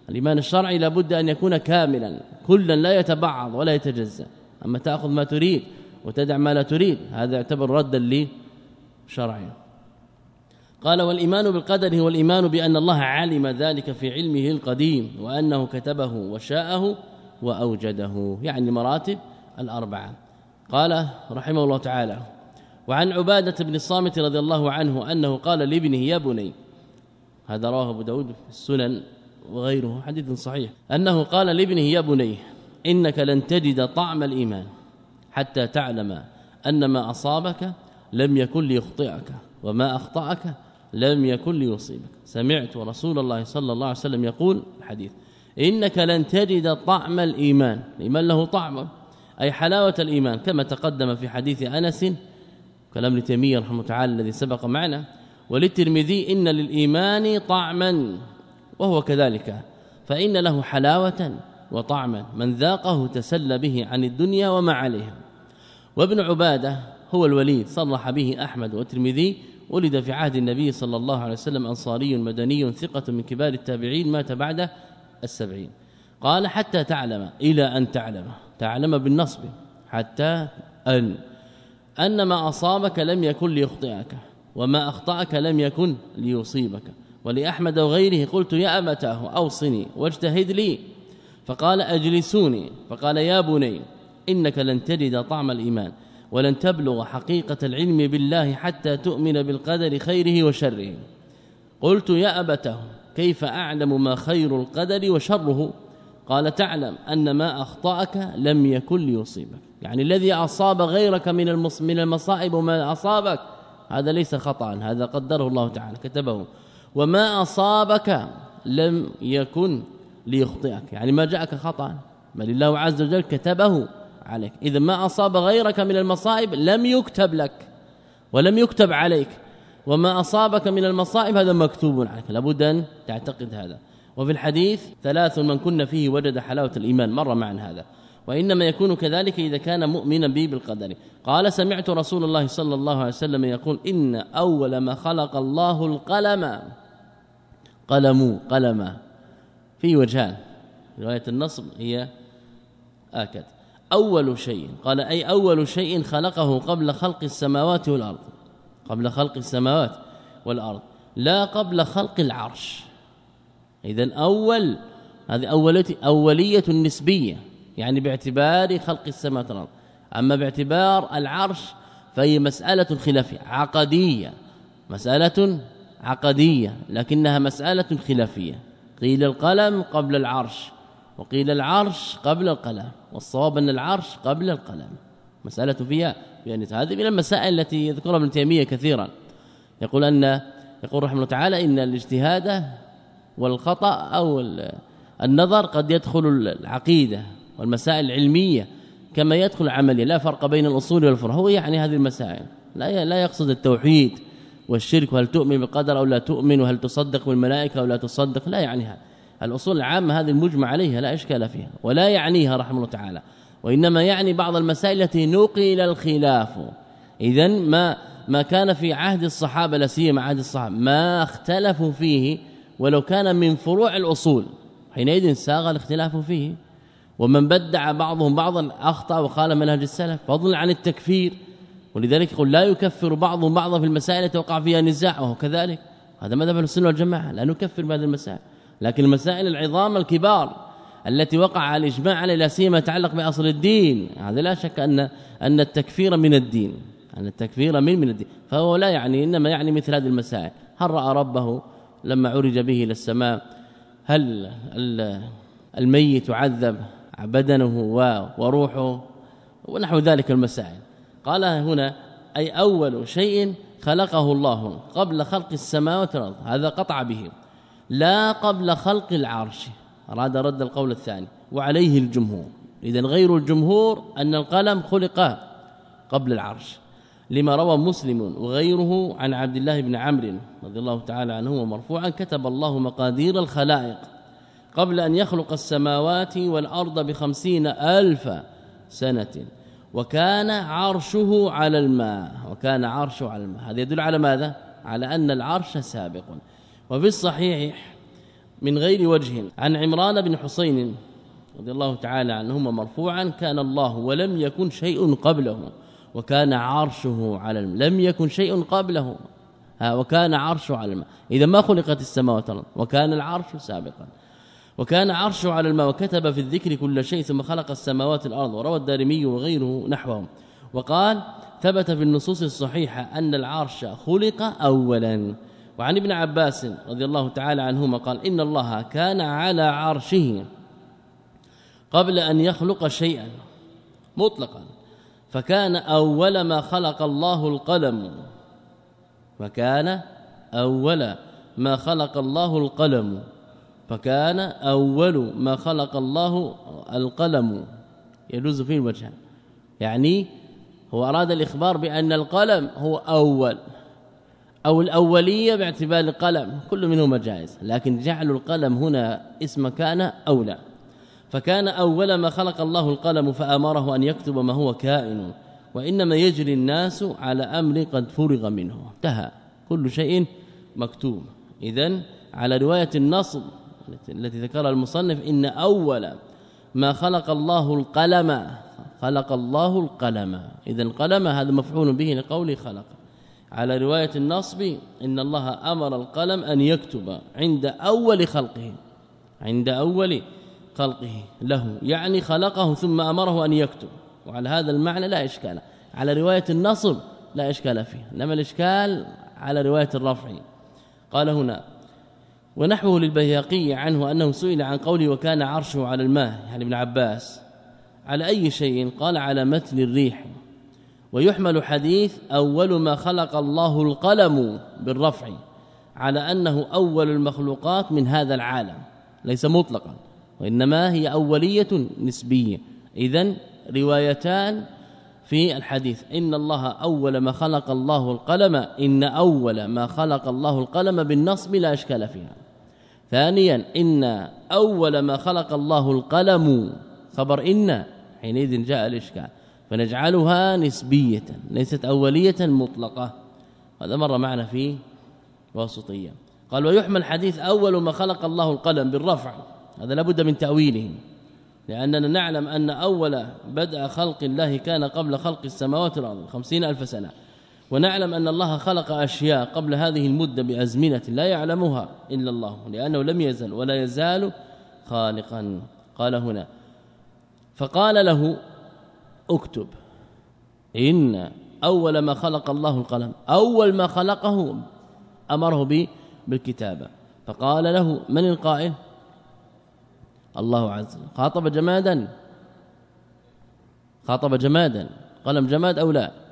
الإيمان الشرعي لابد أن يكون كاملا كلا لا يتبعض ولا يتجزأ. أما تأخذ ما تريد وتدع ما لا تريد هذا يعتبر ردا لشرعي قال والإيمان بالقدر هو الإيمان بأن الله علم ذلك في علمه القديم وأنه كتبه وشاءه وأوجده. يعني المراتب الأربعة. قال رحمه الله تعالى وعن عبادة بن الصامت رضي الله عنه أنه قال لابنه يا بني هذا رواه أبو داود في السنن. وغيره. حديث صحيح. أنه قال لابنه يا بني إنك لن تجد طعم الإيمان حتى تعلم أن ما أصابك لم يكن ليخطئك وما أخطأك لم يكن ليصيبك. سمعت رسول الله صلى الله عليه وسلم يقول الحديث إنك لن تجد طعم الإيمان. الإيمان له طعم أي حلاوة الإيمان. كما تقدم في حديث أنس كلام ابن تيميه رحمه الله الذي سبق معنا وللترمذي إن للإيمان طعما. وهو كذلك. فإن له حلاوة وطعما من ذاقه تسلى به عن الدنيا وما عليها وابن عبادة هو الوليد صرح به أحمد والترمذي. ولد في عهد النبي صلى الله عليه وسلم أنصاري مدني ثقة من كبار التابعين مات بعد السبعين. قال حتى تعلم إلى أن تعلم تعلم بالنصب حتى أن أن ما أصابك لم يكن ليخطئك وما أخطأك لم يكن ليصيبك. ولأحمد وغيره قلت يا امتاه أوصني واجتهد لي. فقال أجلسوني. فقال يا بني إنك لن تجد طعم الإيمان ولن تبلغ حقيقة العلم بالله حتى تؤمن بالقدر خيره وشره. قلت يا ابته كيف أعلم ما خير القدر وشره؟ قال تعلم أن ما أخطأك لم يكن ليصيبك. يعني الذي أصاب غيرك من من المصائب وما أصابك هذا ليس خطأ هذا قدره الله تعالى. كتبه وما أصابك لم يكن ليخطئك. يعني ما جاءك خطأ بل الله عز وجل كتبه عليك. إذا ما أصاب غيرك من المصائب لم يكتب لك ولم يكتب عليك. وما أصابك من المصائب هذا مكتوب عليك. لابد أن تعتقد هذا. وفي الحديث ثلاث من كنا فيه وجد حلاوة الإيمان مر معنا هذا. وإنما يكون كذلك إذا كان مؤمنا به بالقدر. قال سمعت رسول الله صلى الله عليه وسلم يقول إن أول ما خلق الله القلم قلم قلم في وجهان. رواية النصب هي آكد. أول شيء قال أي أول شيء خلقه قبل خلق السماوات والأرض. قبل خلق السماوات والأرض. لا قبل خلق العرش. اذا أول هذه اوليه أولية نسبية يعني باعتبار خلق السماوات والأرض. أما باعتبار العرش فهي مسألة خلافية عقدية. مسألة عقدية لكنها مسألة خلافية. قيل القلم قبل العرش وقيل العرش قبل القلم والصواب أن العرش قبل القلم. مسألة فيها يعني هذه من المسائل التي يذكرها ابن تيمية كثيرا. يقول أن يقول رحمه الله تعالى إن الاجتهاد والخطأ أو النظر قد يدخل العقيدة والمسائل العلمية كما يدخل العملية لا فرق بين الأصول والفروع. هو يعني هذه المسائل. لا لا يقصد التوحيد والشرك وهل تؤمن بالقدر أو لا تؤمن؟ وهل تصدق بالملائكة أو لا تصدق؟ لا يعني هذا الأصول العامة هذه المجمع عليها لا إشكال فيها ولا يعنيها رحمه الله تعالى وإنما يعني بعض المسائل التي نقل الخلاف. اذا ما ما كان في عهد الصحابة لا سيما عهد الصحابة ما اختلفوا فيه ولو كان من فروع الأصول حينئذ ساغ الاختلاف فيه. ومن بدع بعضهم بعضا أخطأ وقال منهج السلف فضلا عن التكفير ولذلك يقول لا يكفر بعضهم بعضا في المسائل التي وقع فيها نزاع وهو كذلك. هذا مذهب السنة والجماعة لا نكفر بهذه المسائل. لكن المسائل العظام الكبار التي وقع الإجماع على لا سيما يتعلق بأصل الدين هذا لا شك أن أن التكفير من الدين أن التكفير من من الدين. فهو لا يعني إنما يعني مثل هذه المسائل. هل رأى ربه لما عرج به إلى السماء؟ هل الميت يعذب بدنه وروحه؟ ونحو ذلك المسائل. قال هنا أي أول شيء خلقه الله قبل خلق السماوات والأرض هذا قطع به لا قبل خلق العرش. أراد رد القول الثاني وعليه الجمهور. اذا غير الجمهور أن القلم خلق قبل العرش. لما روى مسلم وغيره عن عبد الله بن عمرو رضي الله تعالى عنه مرفوعا كتب الله مقادير الخلائق قبل أن يخلق السماوات والأرض بخمسين ألف سنة. وكان عرشه على الماء وكان عرشه على الماء. هذا يدل على ماذا؟ على أن العرش سابق. وفي الصحيح من غير وجه عن عمران بن حسين رضي الله تعالى عنهما مرفوعا كان الله ولم يكن شيء قبله وكان عرشه على الماء. لم يكن شيء قبله. وكان عرشه على الماء. إذا ما خلقت السماوات والأرض وكان العرش سابقا. وكان عرشه على الماء وكتب في الذكر كل شيء ثم خلق السماوات والأرض وروى الدارمي وغيره نحوهم. وقال ثبت في النصوص الصحيحة أن العرش خلق اولا. وعن ابن عباس رضي الله تعالى عنهما قال إن الله كان على عرشه قبل أن يخلق شيئا مطلقا. فكان أول ما خلق الله القلم. فكان أول ما خلق الله القلم. فكان أول ما خلق الله القلم. يجوز فيه الوجه. يعني هو أراد الإخبار بأن القلم هو أول. أو الأولية باعتبار القلم. كل منهما جائز. لكن جعل القلم هنا اسم كان أولى. فكان أول ما خلق الله القلم فأمره أن يكتب ما هو كائن. وإنما يجري الناس على أمر قد فرغ منه. انتهى. كل شيء مكتوب. إذا على رواية النصب التي ذكرها المصنف إن أول ما خلق الله القلم خلق الله القلم. إذا القلم هذا مفعول به لقوله خلق. على رواية النصب إن الله أمر القلم أن يكتب عند أول خلقه عند أول خلقه له. يعني خلقه ثم أمره أن يكتب. وعلى هذا المعنى لا إشكال. على رواية النصب لا إشكال فيه. إنما الإشكال على رواية الرفع. قال هنا ونحوه للبياقي عنه أنه سئل عن قوله وكان عرشه على الماء يعني ابن عباس. على أي شيء؟ قال على متن الريح. ويحمل حديث أول ما خلق الله القلم بالرفع على أنه أول المخلوقات من هذا العالم. ليس مطلقا وإنما هي أولية نسبية. إذا روايتان في الحديث. إن الله أول ما خلق الله القلم إن أول ما خلق الله القلم بالنصب لا إشكال فيها. ثانيا إن أول ما خلق الله القلم خبر إن حينئذ جاء الإشكال. فنجعلها نسبية ليست أولية مطلقة. هذا مر معنا في واسطية. قال ويحمل حديث أول ما خلق الله القلم بالرفع. هذا لابد من تأويله. لأننا نعلم أن أول بدء خلق الله كان قبل خلق السماوات والأرض خمسين ألف سنة. ونعلم أن الله خلق أشياء قبل هذه المدة بأزمنة لا يعلمها إلا الله لأنه لم يزل ولا يزال خالقا. قال هنا فقال له اكتب. إن أول ما خلق الله القلم أول ما خلقه أمره به بالكتابة. فقال له من القائل؟ الله عز وجل. خاطب جمادا. خاطب جمادا. قلم جماد أو لا؟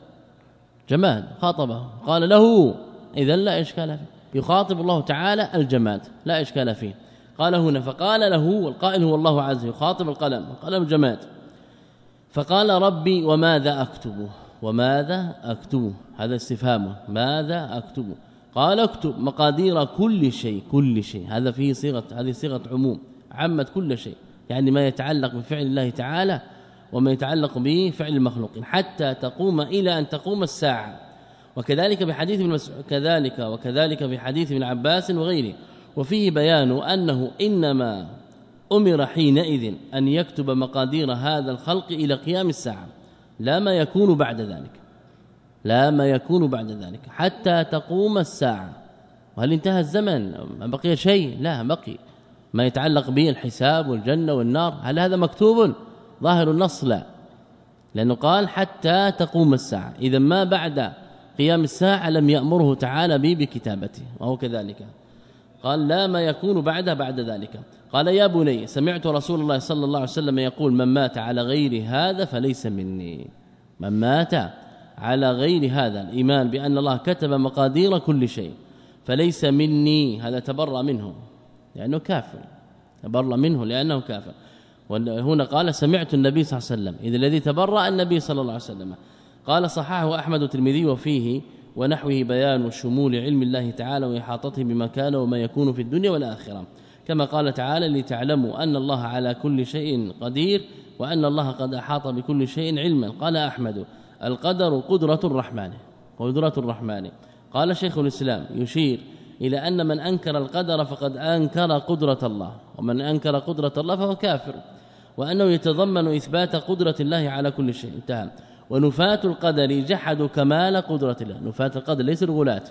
جماد خاطبه قال له اذا لا إشكال فيه. يخاطب الله تعالى الجماد لا إشكال فيه. قال هنا فقال له والقائل هو الله عز وجل يخاطب القلم القلم جماد. فقال ربي وماذا أكتب؟ وماذا أكتب؟ هذا استفهام ماذا أكتب؟ قال اكتب مقادير كل شيء كل شيء. هذا فيه صيغة هذه صيغة عموم عمت كل شيء. يعني ما يتعلق بفعل الله تعالى وما يتعلق به فعل المخلوق حتى تقوم إلى أن تقوم الساعة. وكذلك بحديث ابن مسعود كذلك وكذلك بحديث ابن عباس وغيره. وفيه بيان أنه إنما أمر حينئذ أن يكتب مقادير هذا الخلق إلى قيام الساعة. لا ما يكون بعد ذلك. لا ما يكون بعد ذلك. حتى تقوم الساعة. وهل انتهى الزمن؟ ما بقي شيء؟ لا بقي. ما يتعلق به الحساب والجنة والنار. هل هذا مكتوب؟ ظاهر النص لا. لأنه قال حتى تقوم الساعة. إذا ما بعد قيام الساعة لم يأمره تعالى به بكتابته وهو كذلك. قال لا ما يكون بعد بعد ذلك. قال يا بني سمعت رسول الله صلى الله عليه وسلم يقول من مات على غير هذا فليس مني. من مات على غير هذا الإيمان بأن الله كتب مقادير كل شيء فليس مني. هذا تبرأ منه لأنه كافر. تبرأ منه لأنه كافر. وهنا قال سمعت النبي صلى الله عليه وسلم اذا الذي تبرأ النبي صلى الله عليه وسلم. قال صححه أحمد الترمذي وفيه ونحوه بيان شمول علم الله تعالى وإحاطته بما كان وما يكون في الدنيا والآخرة. كما قال تعالى لتعلموا أن الله على كل شيء قدير وأن الله قد أحاط بكل شيء علما. قال أحمد القدر قدرة الرحمن. قدرة الرحمن. قال شيخ الإسلام يشير إلى أن من أنكر القدر فقد أنكر قدرة الله ومن أنكر قدرة الله فهو كافر. وأنه يتضمن إثبات قدرة الله على كل شيء. انتهى. ونفاة القدر جحدوا كمال قدرة الله. نفاة القدر ليس الغلاة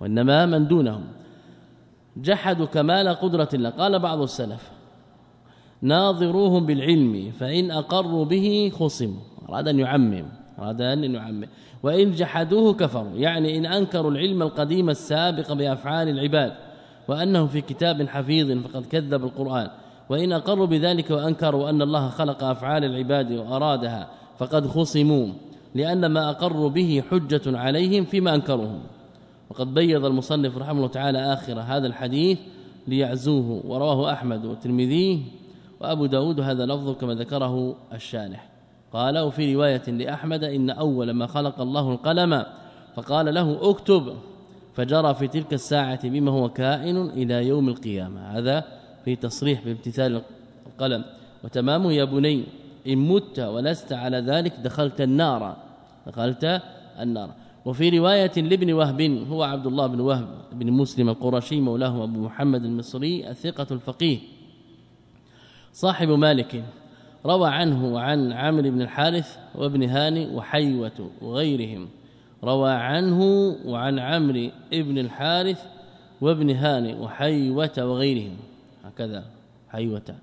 وإنما من دونهم. جحدوا كمال قدرة الله. قال بعض السلف ناظروهم بالعلم فإن أقروا به خصموا. أراد أن يعمم أراد أن يعمم. وإن جحدوه كفروا. يعني إن أنكروا العلم القديم السابق بأفعال العباد وأنه في كتاب حفيظ فقد كذب القرآن. وإن أقروا بذلك وأنكروا أن الله خلق أفعال العباد وأرادها فقد خصموا لأن ما أقروا به حجة عليهم فيما أنكروه وقد بيض المصنف رحمه الله تعالى آخر هذا الحديث ليعزوه ورواه أحمد والترمذي وأبو داود هذا لفظ كما ذكره الشارح. قال وفي رواية لأحمد إن أول ما خلق الله القلم فقال له اكتب. فجرى في تلك الساعة بما هو كائن إلى يوم القيامة. هذا في تصريح بامتثال القلم. وتمامه يا بني إن مت ولست على ذلك دخلت النار. دخلت النار. وفي رواية لابن وهب هو عبد الله بن وهب بن مسلم القرشي مولاه أبو محمد المصري الثقة الفقيه. صاحب مالك روى عنه وعن عامر بن الحارث وابن هاني وحيوة وغيرهم. روى عنه وعن عمرو ابن الحارث وابن هاني وحيوة وغيرهم. هكذا. حيوة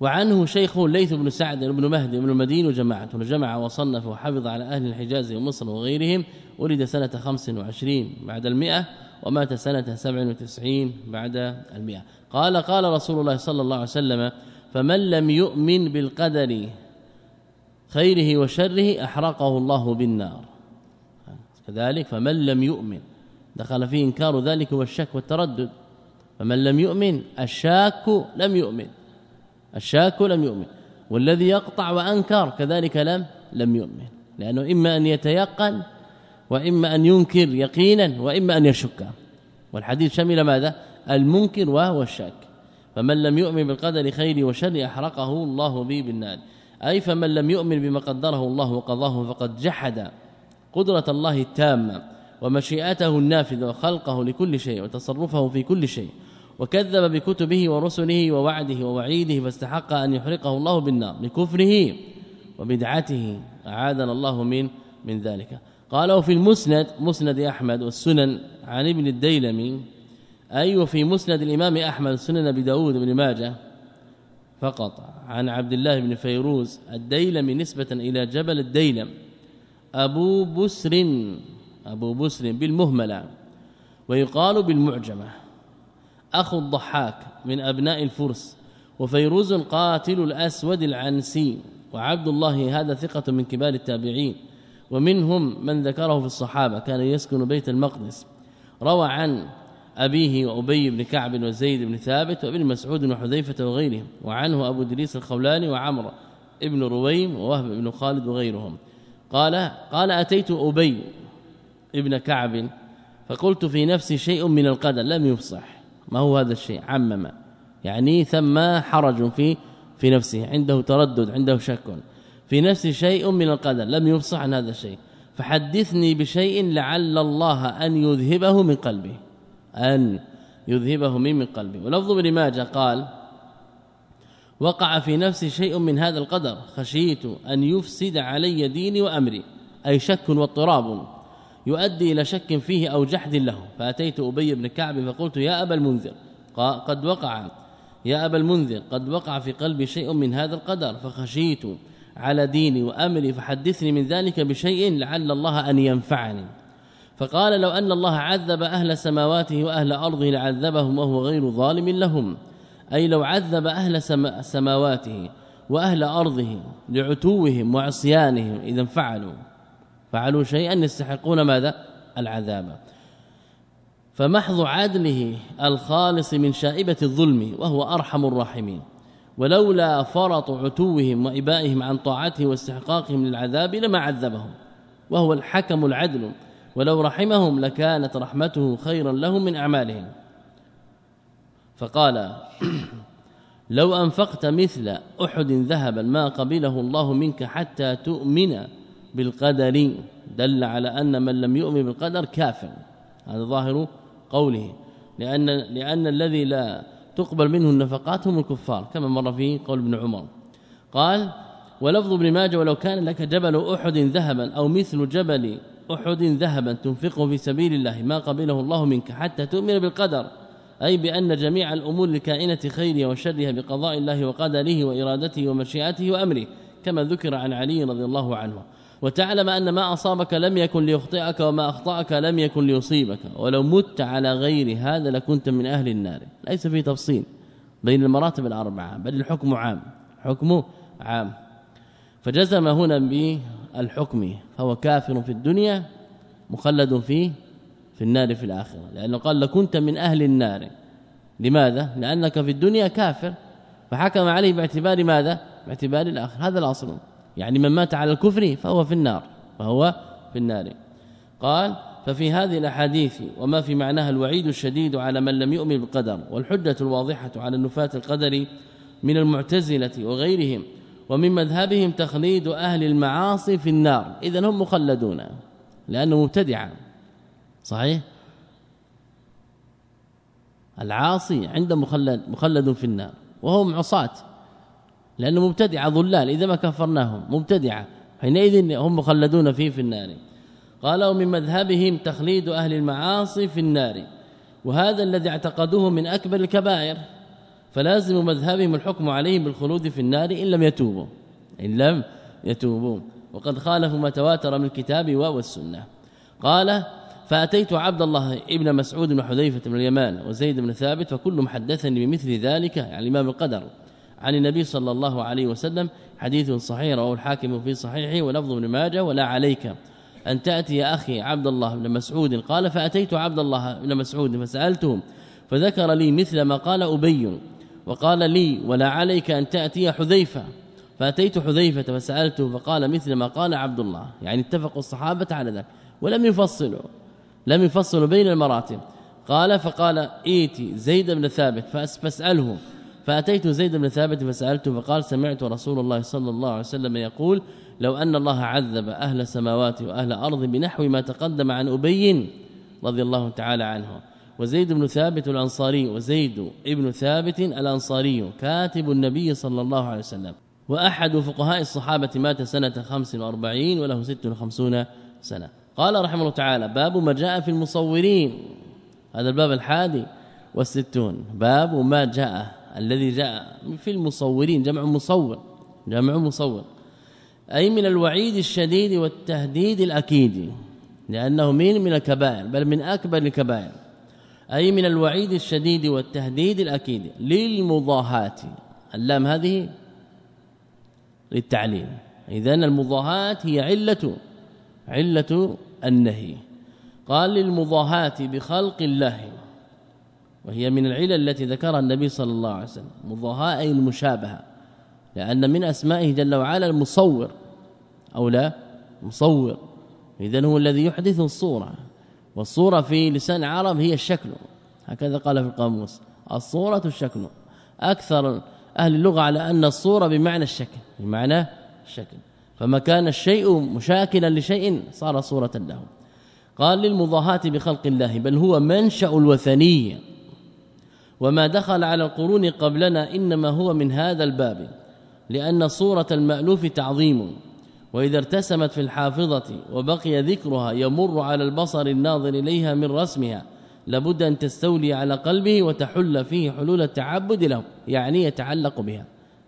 وعنه شيخه الليث بن سعد بن مهدي بن المدين وجماعة. وجمع وصنف وحفظ على أهل الحجاز ومصر وغيرهم. ولد سنة 25 بعد المئة ومات سنة 97 بعد المئة. قال قال رسول الله صلى الله عليه وسلم فمن لم يؤمن بالقدر خيره وشره أحرقه الله بالنار. كذلك فمن لم يؤمن. دخل فيه إنكار ذلك والشك والتردد. فمن لم يؤمن الشاك لم يؤمن. الشاك لم يؤمن. والذي يقطع وأنكر كذلك لم لم يؤمن. لأنه إما أن يتيقن وإما أن ينكر يقينا وإما أن يشك. والحديث شمل ماذا؟ المنكر وهو الشاك. فمن لم يؤمن بالقدر خير وشر أحرقه الله به بالنار. أي فمن لم يؤمن بما قدره الله وقضاه فقد جحد قدرة الله التامة. ومشيئته النافذة وخلقه لكل شيء وتصرفه في كل شيء وكذب بكتبه ورسله ووعده ووعيده فاستحق أن يحرقه الله بالنار لكفره وبدعته. أعاذنا الله من من ذلك. قالوا في المسند مسند أحمد والسنن عن ابن الديلمي. اي وفي مسند الإمام أحمد سنن أبي داود بن ماجه فقط. عن عبد الله بن فيروز الديلمي نسبة إلى جبل الديلم. أبو بسر أبو بسر بالمهملة ويقال بالمعجمة. أخو الضحاك من أبناء الفرس وفيروز قاتل الأسود العنسي وعبد الله هذا ثقة من كبار التابعين. ومنهم من ذكره في الصحابة كان يسكن بيت المقدس. روى عن أبيه وأبي بن كعب وزيد بن ثابت وابن مسعود وحذيفة وغيرهم وعنه أبو دريس الخولاني وعمر ابن رويم ووهب بن خالد وغيرهم. قال قال أتيت أبي ابن كعب فقلت في نفسي شيء من القدر لم يفصح. ما هو هذا الشيء؟ عمم. يعني ثم حرج في في نفسه عنده تردد عنده شك. في نفسه شيء من القدر لم يفصح عن هذا الشيء. فحدثني بشيء لعل الله أن يذهبه من قلبي. أن يذهبه من من قلبي. ولفظ ابن ماجه قال وقع في نفسي شيء من هذا القدر خشيت أن يفسد علي ديني وأمري أي شك واضطراب يؤدي إلى شك فيه أو جحد له. فأتيت أبي بن كعب فقلت يا أبا المنذر. قد وقع يا أبا المنذر قد وقع في قلبي شيء من هذا القدر فخشيت على ديني وأمري فحدثني من ذلك بشيء لعل الله أن ينفعني. فقال لو أن الله عذب أهل سماواته وأهل ارضه لعذبهم وهو غير ظالم لهم. أي لو عذب أهل سماواته وأهل أرضه لعتوهم وعصيانهم إذا فعلوا فعلوا شيئا يستحقون ماذا؟ العذاب. فمحض عدله الخالص من شائبة الظلم وهو أرحم الراحمين. ولولا فرط عتوهم وإبائهم عن طاعته واستحقاقهم للعذاب لما عذبهم. وهو الحكم العدل. ولو رحمهم لكانت رحمته خيرا لهم من أعمالهم. فقال لو أنفقت مثل أحد ذهبا ما قبله الله منك حتى تؤمن بالقدر دل على أن من لم يؤمن بالقدر كافر. هذا ظاهر قوله. لأن لأن الذي لا تقبل منه النفقات هم الكفار كما مر في قول ابن عمر. قال ولفظ ابن ماجه ولو كان لك جبل أحد ذهبا أو مثل جبل أحد ذهبا تنفقه في سبيل الله ما قبله الله منك حتى تؤمن بالقدر أي بأن جميع الأمور الكائنة خيرها وشرها بقضاء الله وقدره وإرادته ومشيئته وأمره كما ذكر عن علي رضي الله عنه. وتعلم أن ما أصابك لم يكن ليخطئك وما أخطأك لم يكن ليصيبك. ولو مت على غير هذا لكنت من أهل النار. ليس في تفصيل بين المراتب الأربعة بل الحكم عام. حكمه عام. فجزم هنا بالحكم. فهو كافر في الدنيا مخلد في في النار في الآخرة. لأنه قال لكنت من أهل النار. لماذا؟ لأنك في الدنيا كافر. فحكم عليه باعتبار ماذا؟ باعتبار الآخر هذا الأصل. يعني من مات على الكفر فهو في النار فهو في النار. قال ففي هذه الأحاديث وما في معناها الوعيد الشديد على من لم يؤمن بالقدر والحجة الواضحة على النفاة القدر من المعتزلة وغيرهم ومن مذهبهم تخليد أهل المعاصي في النار. اذا هم مخلدون لأنه مبتدع. صحيح؟ العاصي عنده مخلد مخلد في النار وهم عصاة. لأنه مبتدع ضلال إذا ما كفرناهم مبتدعة. حينئذ هم مخلدون فيه في النار. قالوا من مذهبهم تخليد أهل المعاصي في النار. وهذا الذي اعتقدوه من أكبر الكبائر. فلازم مذهبهم الحكم عليهم بالخلود في النار إن لم يتوبوا. إن لم يتوبوا. وقد خالفوا ما تواتر من الكتاب والسنة قال فأتيت عبد الله ابن مسعود وحذيفة بن اليمان وزيد بن ثابت فكلهم حدثني بمثل ذلك. يعني الإمام القدر. عن النبي صلى الله عليه وسلم حديث صحيح رواه الحاكم في صحيحه ولفظ ابن ماجه ولا عليك أن تأتي يا أخي عبد الله بن مسعود. قال فأتيت عبد الله بن مسعود فسألته فذكر لي مثل ما قال أبي وقال لي ولا عليك أن تأتي حذيفة. فأتيت حذيفة فسألته فقال مثل ما قال عبد الله. يعني اتفقوا الصحابة على ذلك. ولم يفصلوا لم يفصلوا بين المراتب. قال فقال إيتي زيد بن ثابت فاسأله. فأتيت زيد بن ثابت فسألته فقال سمعت رسول الله صلى الله عليه وسلم يقول لو أن الله عذب أهل السماوات وأهل الأرض بنحو ما تقدم عن أبي رضي الله تعالى عنه. وزيد بن ثابت الأنصاري وزيد ابن ثابت الأنصاري كاتب النبي صلى الله عليه وسلم. وأحد فقهاء الصحابة مات سنة 45 وله 56 سنة. قال رحمه الله تعالى باب ما جاء في المصورين. هذا الباب الحادي والستون. باب ما جاء الذي جاء في المصورين جمع مصور جمع مصور. أي من الوعيد الشديد والتهديد الأكيد لأنه من من الكبائر بل من أكبر الكبائر. أي من الوعيد الشديد والتهديد الأكيد للمضاهاة. اللام هذه للتعليل اذا المضاهاة هي علة علة النهي. قال للمضاهاة بخلق الله. وهي من العلل التي ذكرها النبي صلى الله عليه وسلم مضاهاة أي المشابهة لأن من أسمائه جل وعلا المصور أو لا مصور. إذن هو الذي يحدث الصورة والصورة في لسان العرب هي الشكل هكذا قال في القاموس الصورة الشكل أكثر أهل اللغة على أن الصورة بمعنى الشكل بمعنى الشكل. فما كان الشيء مشاكلا لشيء صار صورة له قال للمضاهاة بخلق الله بل هو منشأ الوثنية. وما دخل على القرون قبلنا إنما هو من هذا الباب لأن صورة المألوف تعظيم وإذا ارتسمت في الحافظة وبقي ذكرها يمر على البصر الناظر إليها من رسمها لابد أن تستولي على قلبه وتحل فيه حلول التعبد له يعني يتعلق بها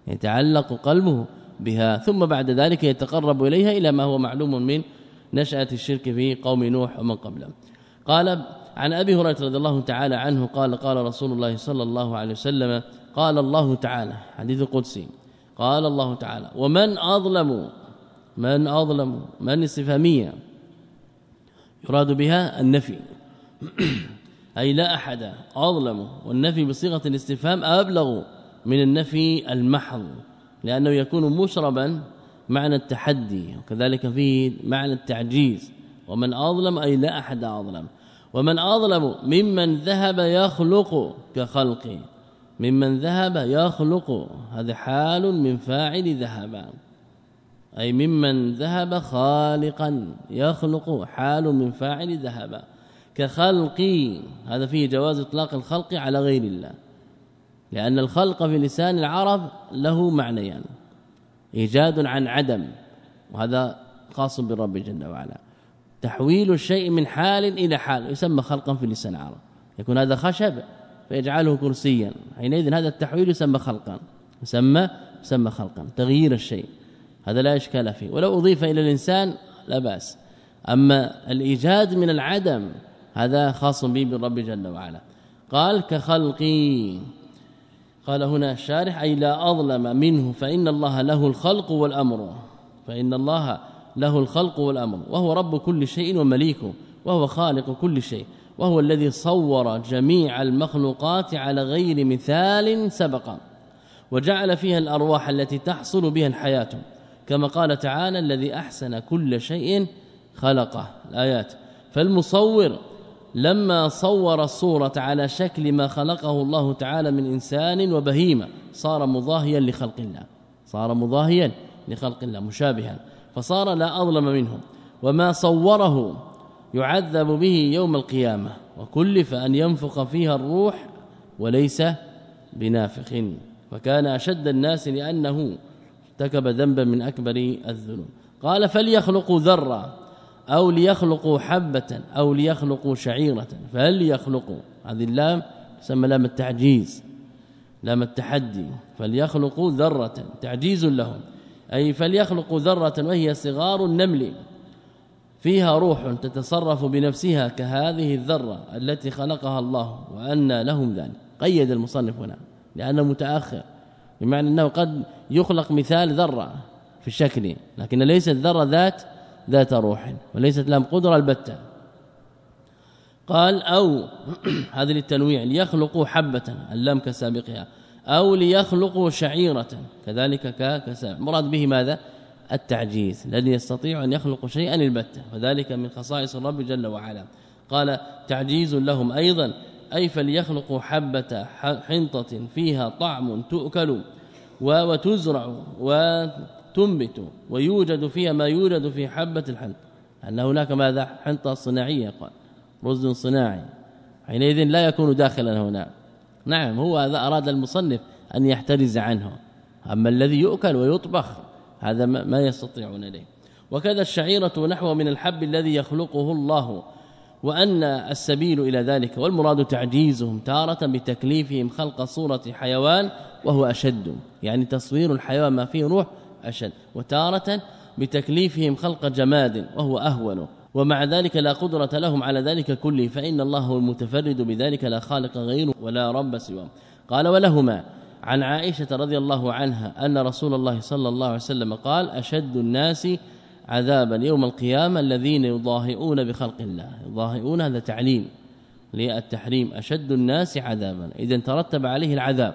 يتعلق قلبه بها ثم بعد ذلك يتقرب إليها إلى ما هو معلوم من نشأة الشرك في قوم نوح ومن قبله. قال عن أبي هريرة رضي الله تعالى عنه قال قال رسول الله صلى الله عليه وسلم قال الله تعالى حديث قدسي قال الله تعالى ومن أظلم من أظلم من استفهامية يراد بها النفي. أي لا أحد أظلم والنفي بصيغة الاستفهام أبلغ من النفي المحض لأنه يكون مشربا معنى التحدي وكذلك فيه معنى التعجيز ومن أظلم أي لا أحد أظلم. ومن أظلم ممن ذهب يخلق كخلقه ممن ذهب يخلق هذا حال من فاعل ذهب. أي ممن ذهب خالقا يخلق حال من فاعل ذهب. كخلقي هذا فيه جواز إطلاق الخلق على غير الله لأن الخلق في لسان العرب له معنيان. إيجاد عن عدم وهذا خاص بالرب جل وعلا. تحويل الشيء من حال إلى حال يسمى خلقا في لسان العرب يكون هذا خشب فيجعله كرسيا. حينئذ هذا التحويل يسمى خلقا. يسمى يسمى خلقا. تغيير الشيء. هذا لا إشكال فيه. ولو أضيف إلى الإنسان لا بأس. أما الإيجاد من العدم هذا خاص به بالرب جل وعلا. قال كخلقي. قال هنا الشارح أي لا أظلم منه فإن الله له الخلق والأمر. فإن الله له الخلق والأمر وهو رب كل شيء ومليكه وهو خالق كل شيء وهو الذي صور جميع المخلوقات على غير مثال سبق وجعل فيها الأرواح التي تحصل بها الحياة كما قال تعالى الذي أحسن كل شيء خلقه. الآيات فالمصور لما صور الصورة على شكل ما خلقه الله تعالى من إنسان وبهيمة صار مضاهيا لخلق الله صار مضاهيا لخلق الله مشابها. فصار لا أظلم منه وما صوره يعذب به يوم القيامة وكلف أن ينفخ فيها الروح وليس بنافخ. فكان أشد الناس لأنه ارتكب ذنبا من أكبر الذنوب. قال فليخلقوا ذرة أو ليخلقوا حبة أو ليخلقوا شعيرة. فهل يخلقوا هذه اللام تسمى لام التعجيز لام التحدي. فليخلقوا ذرة تعجيز لهم. أي فليخلقوا ذرة وهي صغار النمل. فيها روح تتصرف بنفسها كهذه الذرة التي خلقها الله وأن لهم ذلك. قيد المصنف هنا لأنه متأخر بمعنى أنه قد يخلق مثال ذرة في الشكل لكن ليست ذرة ذات ذات روح وليست لهم قدرة البتة. قال أو هذه للتنويع ليخلقوا حبة اللام كسابقها. أو ليخلقوا شعيرة. كذلك كسابق مراد به ماذا؟ التعجيز. لن يستطيع أن يخلق شيئا البتة. وذلك من خصائص الرب جل وعلا. قال تعجيز لهم أيضا أي فليخلقوا حبة حنطة فيها طعم تؤكل وتزرع وتنبت ويوجد فيها ما يوجد في حبة الحنط. أن هناك ماذا؟ حنطة صناعية قال. رز صناعي. حينئذ لا يكون داخلا هنا. نعم هو هذا أراد المصنف أن يحترز عنه. أما الذي يؤكل ويطبخ هذا ما يستطيعون إليه. وكذا الشعيرة نحو من الحب الذي يخلقه الله وأن السبيل إلى ذلك والمراد تعجيزهم تارة بتكليفهم خلق صورة حيوان وهو أشد. يعني تصوير الحيوان ما فيه روح أشد. وتارة بتكليفهم خلق جماد وهو أهون. ومع ذلك لا قدرة لهم على ذلك كله فإن الله هو المتفرد بذلك لا خالق غيره ولا رب سواه. قال ولهما عن عائشة رضي الله عنها أن رسول الله صلى الله عليه وسلم قال أشد الناس عذابا يوم القيامة الذين يضاهئون بخلق الله. يضاهئون هذا تعليم للتحريم. أشد الناس عذابا. إذا ترتب عليه العذاب.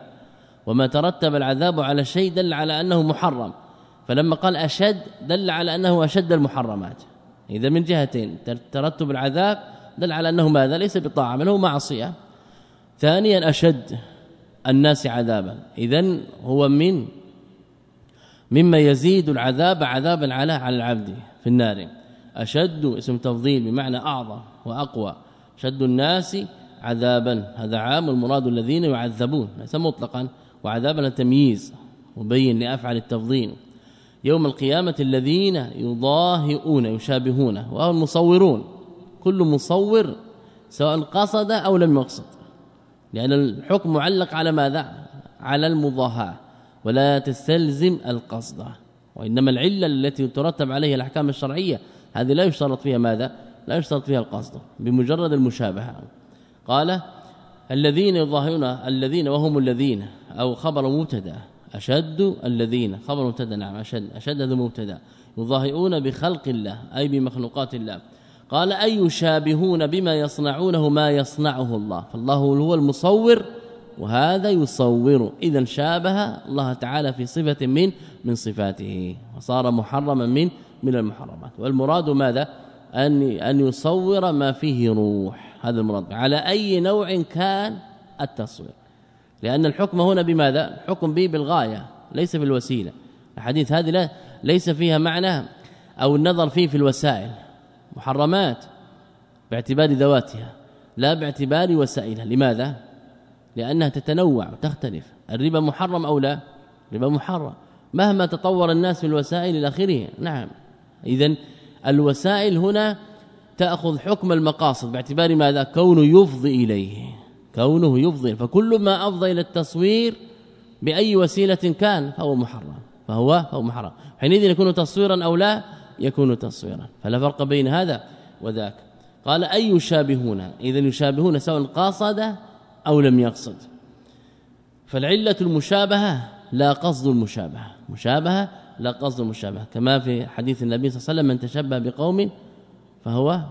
وما ترتب العذاب على شيء دل على أنه محرم. فلما قال أشد دل على أنه أشد المحرمات. إذا من جهتين ترتب العذاب دل على أنه ماذا؟ ليس بطاعة بل هو معصية. ثانيا أشد الناس عذابا. اذا هو من مما يزيد العذاب عذابا على على العبد في النار. أشد اسم تفضيل بمعنى أعظم وأقوى. شد الناس عذابا. هذا عام المراد الذين يعذبون ليس مطلقا وعذابا تمييز مبين لأفعل التفضيل. يوم القيامة الذين يضاهئون يشابهون وهو المصورون. كل مصور سواء قصد أو لم يقصد. لأن الحكم معلق على ماذا؟ على المضاهاة. ولا تستلزم القصد. وإنما العلة التي ترتب عليها الأحكام الشرعية هذه لا يشترط فيها ماذا؟ لا يشترط فيها القصد. بمجرد المشابهة. قال الذين يظاهرون الذين وهم الذين أو خبر مبتدأ. أشد الذين خبر مبتدأ نعم أشد أشد هذا مبتدا يظاهرون بخلق الله أي بمخلوقات الله. قال اي يشابهون بما يصنعونه ما يصنعه الله. فالله هو المصور وهذا يصور. إذا شابه الله تعالى في صفة من من صفاته وصار محرما من من المحرمات. والمراد ماذا؟ أن أن يصور ما فيه روح. هذا المراد. على أي نوع كان التصوير. لأن الحكم هنا بماذا؟ حكم به بالغاية ليس بالوسيله الحديث هذه لا ليس فيها معنى أو النظر فيه في الوسائل. محرمات باعتبار ذواتها لا باعتبار وسائلها. لماذا؟ لأنها تتنوع وتختلف الربا محرم أو لا؟ ربا محرم. مهما تطور الناس في الوسائل إلى آخره نعم. اذا الوسائل هنا تأخذ حكم المقاصد باعتبار ماذا؟ كونه يفضي إليه. كونه يفضي. فكل ما أفضى إلى التصوير بأي وسيلة كان فهو محرم. فهو فهو محرم. حينئذ يكون تصويرا أو لا يكون تصويرا. فلا فرق بين هذا وذاك. قال أي يشابهون؟ اذا يشابهون سواء قاصد أو لم يقصد. فالعلة المشابهة لا قصد المشابهة. مشابهة لا قصد المشابهة. كما في حديث النبي صلى الله عليه وسلم من تشبه بقوم فهو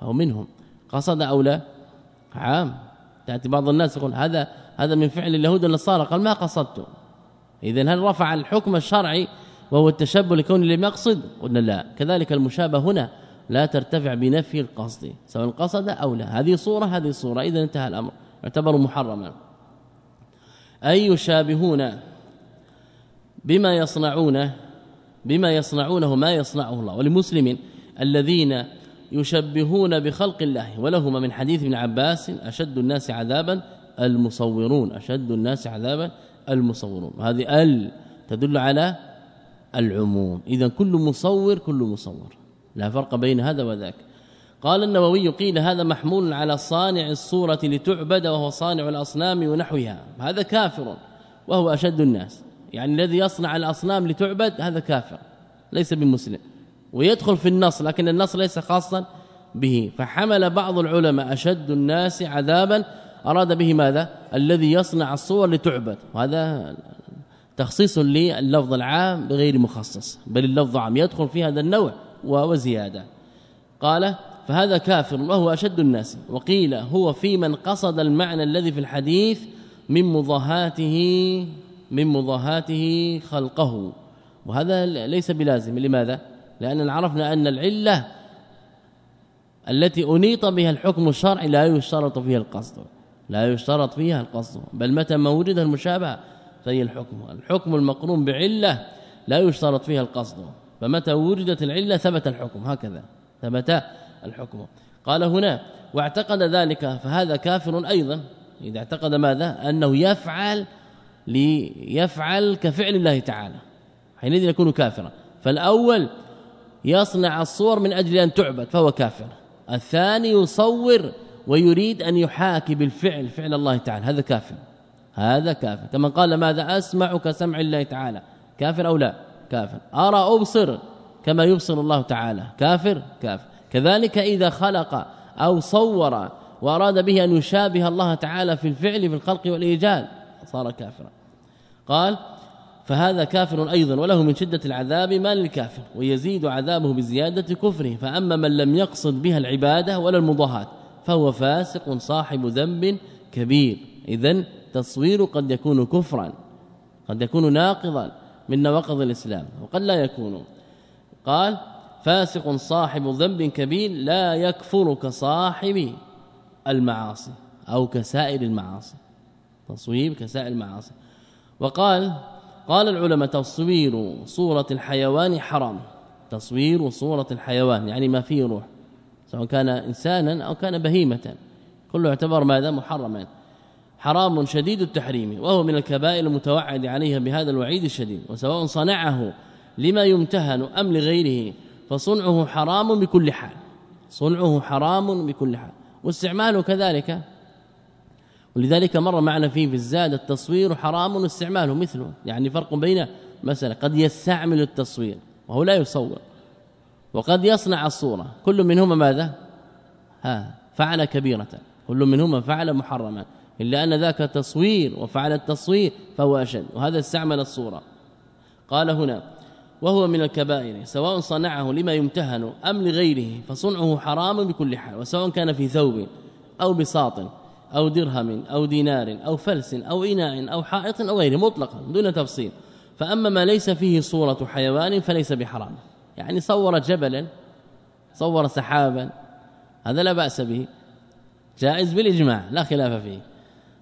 فهو منهم. قصد أو لا عام. تأتي بعض الناس يقول هذا هذا من فعل اليهود والنصارى. قال ما قصدت اذا هل رفع الحكم الشرعي وهو التشبه لكون لم يقصد قلنا لا. كذلك المشابه هنا لا ترتفع بنفي القصد سواء قصد أو لا. هذه صورة هذه صورة. اذا انتهى الأمر. يعتبر محرما. أي يشابهون بما يصنعون بما يصنعونه ما يصنعه الله. ولمسلم الذين يشبهون بخلق الله ولهما من حديث ابن عباس أشد الناس عذابا المصورون أشد الناس عذابا المصورون. هذه ال تدل على العموم. اذا كل مصور كل مصور. لا فرق بين هذا وذاك. قال النووي قيل هذا محمول على صانع الصورة لتعبد وهو صانع الأصنام ونحوها. هذا كافر وهو أشد الناس. يعني الذي يصنع الأصنام لتعبد هذا كافر ليس بمسلم. ويدخل في النص لكن النص ليس خاصا به. فحمل بعض العلماء أشد الناس عذابا. أراد به ماذا؟ الذي يصنع الصور لتعبد. وهذا تخصيص لللفظ العام بغير مخصص بل اللفظ عام. يدخل في هذا النوع وزياده قال فهذا كافر وهو أشد الناس. وقيل هو في من قصد المعنى الذي في الحديث من مضاهاته من مضاهاته خلقه. وهذا ليس بلازم. لماذا؟ لاننا عرفنا أن العلة التي أنيط بها الحكم الشرعي لا يشترط فيها القصد لا يشترط فيها القصد بل متى ما وجد المشابهة فهي الحكم. الحكم المقرون بعلة لا يشترط فيها القصد فمتى وجدت العلة ثبت الحكم. هكذا ثبت الحكم. قال هنا واعتقد ذلك فهذا كافر أيضا. إذا اعتقد ماذا؟ أنه يفعل ليفعل كفعل الله تعالى حينئذ يكون كافرا. فالأول يصنع الصور من أجل أن تعبد فهو كافر. الثاني يصور ويريد أن يحاكي بالفعل فعل الله تعالى. هذا كافر. هذا كافر. كما قال ماذا أسمع كسمع الله تعالى؟ كافر أو لا؟ كافر. أرى أبصر كما يبصر الله تعالى. كافر؟ كافر. كذلك إذا خلق أو صور وأراد به أن يشابه الله تعالى في الفعل في الخلق والإيجاد صار كافرا. قال فهذا كافر أيضا وله من شدة العذاب ما للكافر ويزيد عذابه بزيادة كفره فأما من لم يقصد بها العبادة ولا المضاهات فهو فاسق صاحب ذنب كبير. اذا تصوير قد يكون كفرا قد يكون ناقضا من نواقض الإسلام وقد لا يكون. قال فاسق صاحب ذنب كبير لا يكفر كصاحب المعاصي أو كسائر المعاصي. تصويب كسائر المعاصي. وقال قال العلماء تصوير صورة الحيوان حرام. تصوير صورة الحيوان يعني ما فيه روح سواء كان إنسانا أو كان بهيمة. كله يعتبر ماذا؟ محرما. حرام شديد التحريم وهو من الكبائر المتوعد عليها بهذا الوعيد الشديد وسواء صنعه لما يمتهن أم لغيره فصنعه حرام بكل حال. صنعه حرام بكل حال. واستعماله كذلك ولذلك مر معنا فيه في الزاد التصوير حرام واستعماله مثله يعني فرق بين مثلا قد يستعمل التصوير وهو لا يصور وقد يصنع الصورة كل منهما ماذا؟ ها فعل كبيرة كل منهما فعل محرما إلا أن ذاك تصوير وفعل التصوير فهو أشد وهذا استعمل الصورة. قال هنا وهو من الكبائر سواء صنعه لما يمتهن أم لغيره فصنعه حرام بكل حال وسواء كان في ثوب أو بساط. أو درهم أو دينار أو فلس أو إناء أو حائط أو غيره مطلقا دون تفصيل. فأما ما ليس فيه صورة حيوان فليس بحرام. يعني صور جبلا صور سحابا هذا لا بأس به. جائز بالإجماع لا خلاف فيه.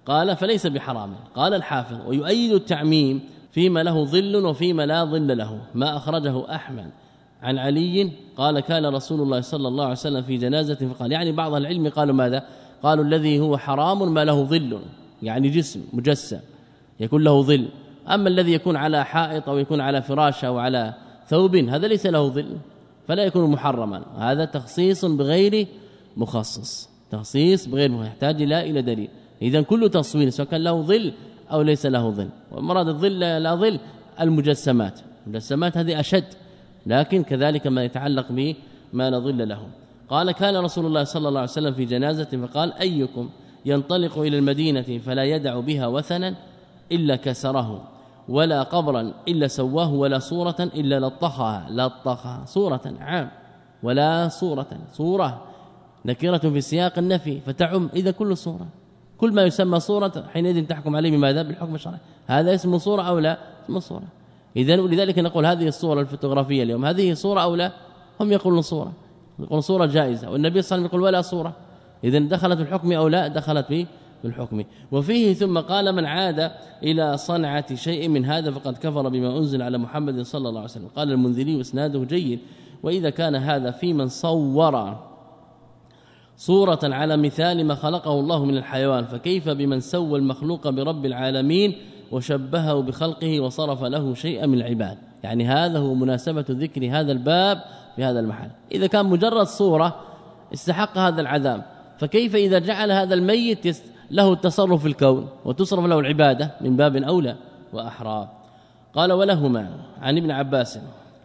قال فليس بحرام. قال الحافظ ويؤيد التعميم فيما له ظل وفيما لا ظل له. ما أخرجه أحمد عن علي قال كان رسول الله صلى الله عليه وسلم في جنازة فقال يعني بعض العلم قالوا ماذا؟ قالوا الذي هو حرام ما له ظل يعني جسم مجسم يكون له ظل. أما الذي يكون على حائط أو يكون على فراش أو على ثوب هذا ليس له ظل فلا يكون محرما. هذا تخصيص بغير مخصص تخصيص بغير يحتاج لا إلى دليل. اذا كل تصوير سواء كان له ظل أو ليس له ظل. ومراد الظل لا ظل المجسمات. المجسمات هذه أشد لكن كذلك ما يتعلق به ما لا ظل له. قال كان رسول الله صلى الله عليه وسلم في جنازة فقال أيكم ينطلق إلى المدينة فلا يدع بها وثنا إلا كسره ولا قبرا إلا سواه ولا صورة إلا لطخها لطخها صورة عام ولا صورة صورة نكرة في سياق النفي فتعم إذا كل صورة. كل ما يسمى صورة حينئذ تحكم عليه بماذا بالحكم الشرعي. هذا اسم صورة أو لا؟ اسم صورة. اذا ولذلك نقول هذه الصورة الفوتوغرافية اليوم. هذه صورة أو لا؟ هم يقولون صورة. يقولون صورة جائزة والنبي صلى الله عليه وسلم يقول ولا صورة. اذا دخلت الحكم أو لا؟ دخلت في الحكم. وفيه ثم قال من عاد إلى صنعة شيء من هذا فقد كفر بما أنزل على محمد صلى الله عليه وسلم. قال المنذري وإسناده جيد. وإذا كان هذا في من صور صورة على مثال ما خلقه الله من الحيوان فكيف بمن سوى المخلوق برب العالمين وشبهه بخلقه وصرف له شيئا من العباد؟ يعني هذا هو مناسبة ذكر هذا الباب في هذا المحل. إذا كان مجرد صورة استحق هذا العذاب. فكيف إذا جعل هذا الميت له التصرف في الكون وتصرف له العبادة من باب أولى وأحرى. قال ولهما عن ابن عباس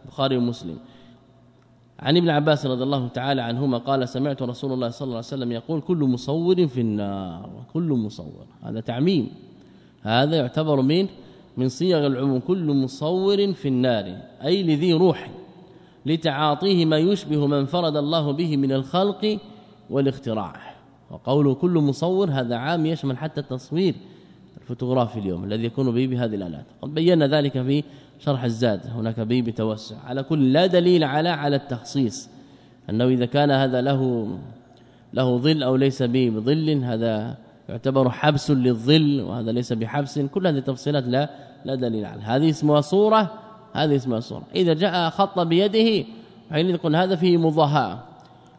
البخاري ومسلم. عن ابن عباس رضي الله تعالى عنهما قال سمعت رسول الله صلى الله عليه وسلم يقول كل مصور في النار وكل مصور. هذا تعميم. هذا يعتبر من من صيغ العموم. كل مصور في النار أي لذي روح. لتعاطيه ما يشبه من فرد الله به من الخلق والاختراع. وقوله كل مصور هذا عام يشمل حتى التصوير الفوتوغرافي اليوم الذي يكون به بهذه الآلات. قد بينا ذلك في شرح الزاد هناك به بتوسع. على كل لا دليل على على التخصيص. أنه إذا كان هذا له له ظل أو ليس به بظل هذا يعتبر حبس للظل وهذا ليس بحبس. كل هذه التفصيلات لا لا دليل عليها هذه اسمها صورة هذه اسمها صوره إذا جاء خط بيده حين يقول هذا فيه مضاهاة.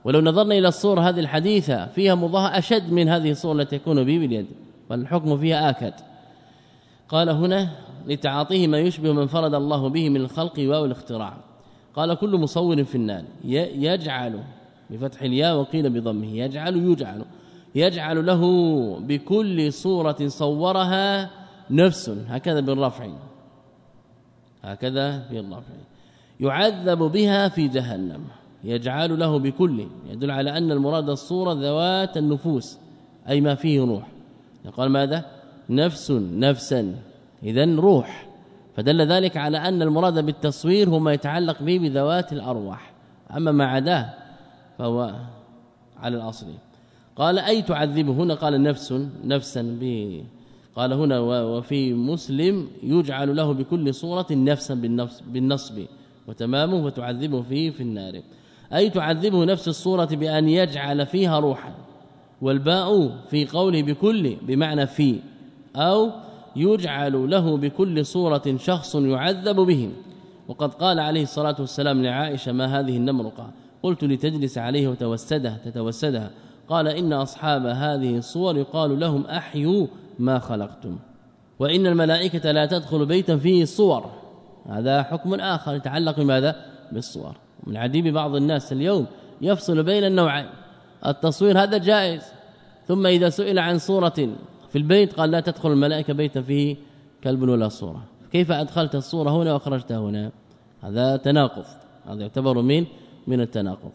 ولو نظرنا إلى الصورة هذه الحديثة فيها مضاهاة أشد من هذه الصورة التي تكون به باليد والحكم فيها آكد. قال هنا لتعاطيه ما يشبه من فرد الله به من الخلق والاختراع قال كل مصور في النار. يجعل بفتح الياء وقيل بضمه. يجعل يجعل. يجعل له بكل صورة صورها نفس. هكذا بالرفع. هكذا بالرفع يعذب بها في جهنم. يجعل له بكل. يدل على أن المراد الصورة ذوات النفوس أي ما فيه روح. قال ماذا؟ نفس نفسا. اذا روح. فدل ذلك على أن المراد بالتصوير هو ما يتعلق به بذوات الأرواح. أما ما عداه فهو على الأصل. قال أي تعذبه؟ هنا قال نفس نفسا ب قال هنا وفي مسلم يجعل له بكل صورة نفسا بالنفس بالنصب وتمامه وتعذبه فيه في النار. أي تعذبه نفس الصورة بأن يجعل فيها روحا والباء في قوله بكل بمعنى في أو يجعل له بكل صورة شخص يعذب بهم. وقد قال عليه الصلاة والسلام لعائشة ما هذه النمرقة قلت لتجلس عليه وتوسدها تتوسدها قال إن أصحاب هذه الصور يقال لهم أحيوا ما خلقتم. وإن الملائكة لا تدخل بيتا فيه الصور هذا حكم آخر يتعلق بماذا؟ بالصور. من عديب بعض الناس اليوم يفصل بين النوعين. التصوير هذا جائز. ثم إذا سئل عن صورة في البيت قال لا تدخل الملائكة بيتا فيه كلب ولا صورة. كيف أدخلت الصورة هنا وأخرجتها هنا؟ هذا تناقض. هذا يعتبر من من التناقض.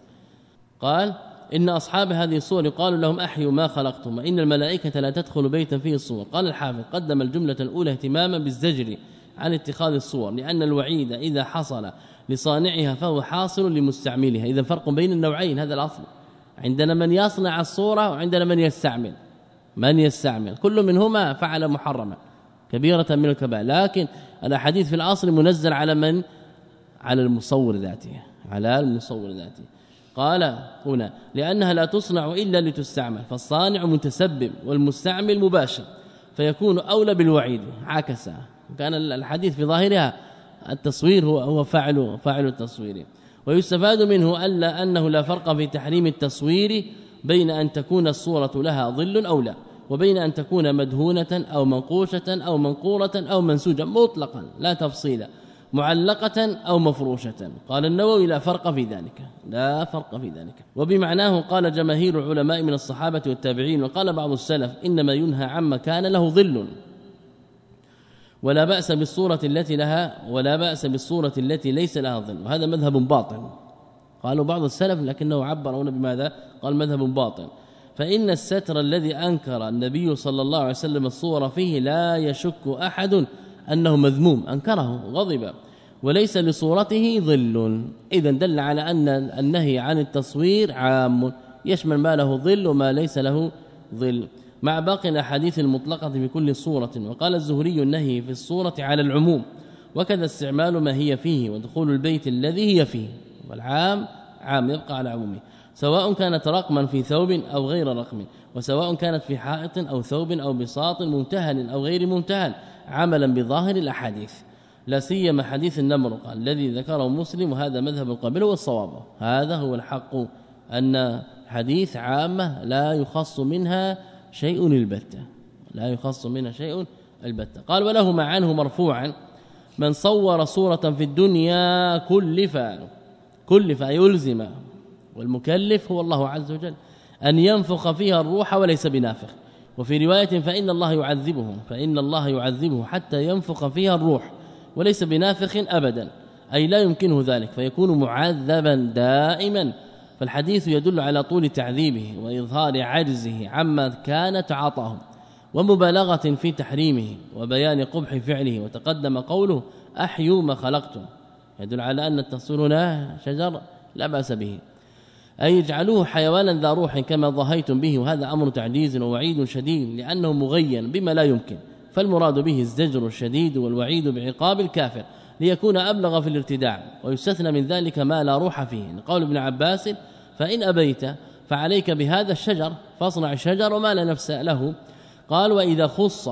قال إن أصحاب هذه الصور يقال لهم أحيوا ما خلقتم وإن الملائكة لا تدخل بيتا فيه الصور. قال الحافظ قدم الجملة الأولى اهتماما بالزجر عن اتخاذ الصور لأن الوعيد إذا حصل لصانعها فهو حاصل لمستعملها. إذا فرق بين النوعين هذا الأصل. عندنا من يصنع الصورة وعندنا من يستعمل. من يستعمل؟ كل منهما فعل محرما كبيرة من الكبائر. لكن الأحاديث في الأصل منزل على من؟ على المصور ذاته على المصور ذاته. قال هنا لأنها لا تصنع إلا لتستعمل فالصانع متسبب والمستعمل مباشر فيكون أولى بالوعيد عكسا. كان الحديث في ظاهرها التصوير هو هو فاعل فاعل التصوير. ويستفاد منه الا أنه لا فرق في تحريم التصوير بين أن تكون الصورة لها ظل أو لا وبين أن تكون مدهونة أو منقوشة أو منقورة أو منسوجة مطلقا لا تفصيلا معلقة أو مفروشة. قال النووي لا فرق في ذلك. لا فرق في ذلك. وبمعناه قال جماهير العلماء من الصحابة والتابعين وقال بعض السلف إنما ينهى عما كان له ظل. ولا بأس بالصورة التي لها ولا بأس بالصورة التي ليس لها ظل. وهذا مذهب باطل. قالوا بعض السلف لكنه عبر هنا بماذا؟ قال مذهب باطل. فإن الستر الذي أنكر النبي صلى الله عليه وسلم الصور فيه لا يشك أحد أنه مذموم. أنكره غضب. وليس لصورته ظل. اذا دل على أن النهي عن التصوير عام. يشمل ما له ظل وما ليس له ظل. مع باقي الأحاديث المطلقة في كل صورة. وقال الزهري النهي في الصورة على العموم. وكذا استعمال ما هي فيه ودخول البيت الذي هي فيه. والعام عام يبقى على عمومه. سواء كانت رقما في ثوب أو غير رقم. وسواء كانت في حائط أو ثوب أو بساط ممتهن أو غير ممتهن عملا بظاهر الأحاديث. لا سيما حديث النمرق الذي ذكره مسلم وهذا مذهب القبيل والصواب. هذا هو الحق أن حديث عامة لا يخص منها شيء البتة. لا يخص منها شيء البتة. قال ولهما عنه مرفوعا. من صور صورة في الدنيا كلف كلف يلزم. والمكلف هو الله عز وجل. أن ينفخ فيها الروح وليس بنافخ. وفي رواية فإن الله يعذبه فإن الله يعذبه حتى ينفخ فيها الروح. وليس بنافخ أبدا أي لا يمكنه ذلك فيكون معذبا دائما. فالحديث يدل على طول تعذيبه وإظهار عجزه عما كان تعاطاه ومبالغة في تحريمه وبيان قبح فعله وتقدم قوله أحيوا ما خلقتم. يدل على أن التصوير شجر لا بأس به. أي اجعلوه حيوانا ذا روح كما ضهيتم به وهذا أمر تعجيز ووعيد شديد لأنه مغين بما لا يمكن. فالمراد به الزجر الشديد والوعيد بعقاب الكافر ليكون أبلغ في الارتداع ويستثنى من ذلك ما لا روح فيه. قول ابن عباس فإن أبيت فعليك بهذا الشجر فاصنع الشجر وما لا نفس له. قال وإذا خص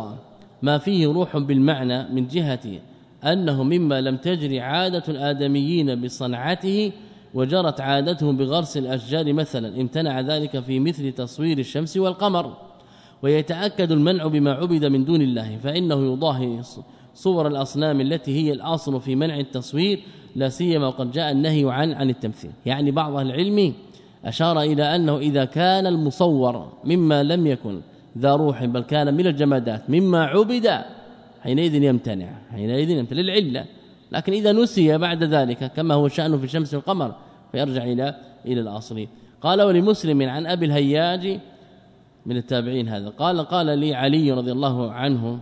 ما فيه روح بالمعنى من جهة أنه مما لم تجري عادة الآدميين بصنعته وجرت عادتهم بغرس الأشجار مثلا امتنع ذلك في مثل تصوير الشمس والقمر. ويتأكد المنع بما عبد من دون الله فإنه يضاهي صور الأصنام التي هي الأصل في منع التصوير لا سيما وقد جاء النهي عن عن التمثيل. يعني بعض العلم أشار إلى أنه إذا كان المصور مما لم يكن ذا روح بل كان من الجمادات مما عبد حينئذ يمتنع حينئذ يمتنع للعلة. لكن إذا نسي بعد ذلك كما هو شانه في الشمس والقمر فيرجع إلى إلى الأصل. قال ولمسلم عن أبي الهياج من التابعين هذا. قال قال لي علي رضي الله عنه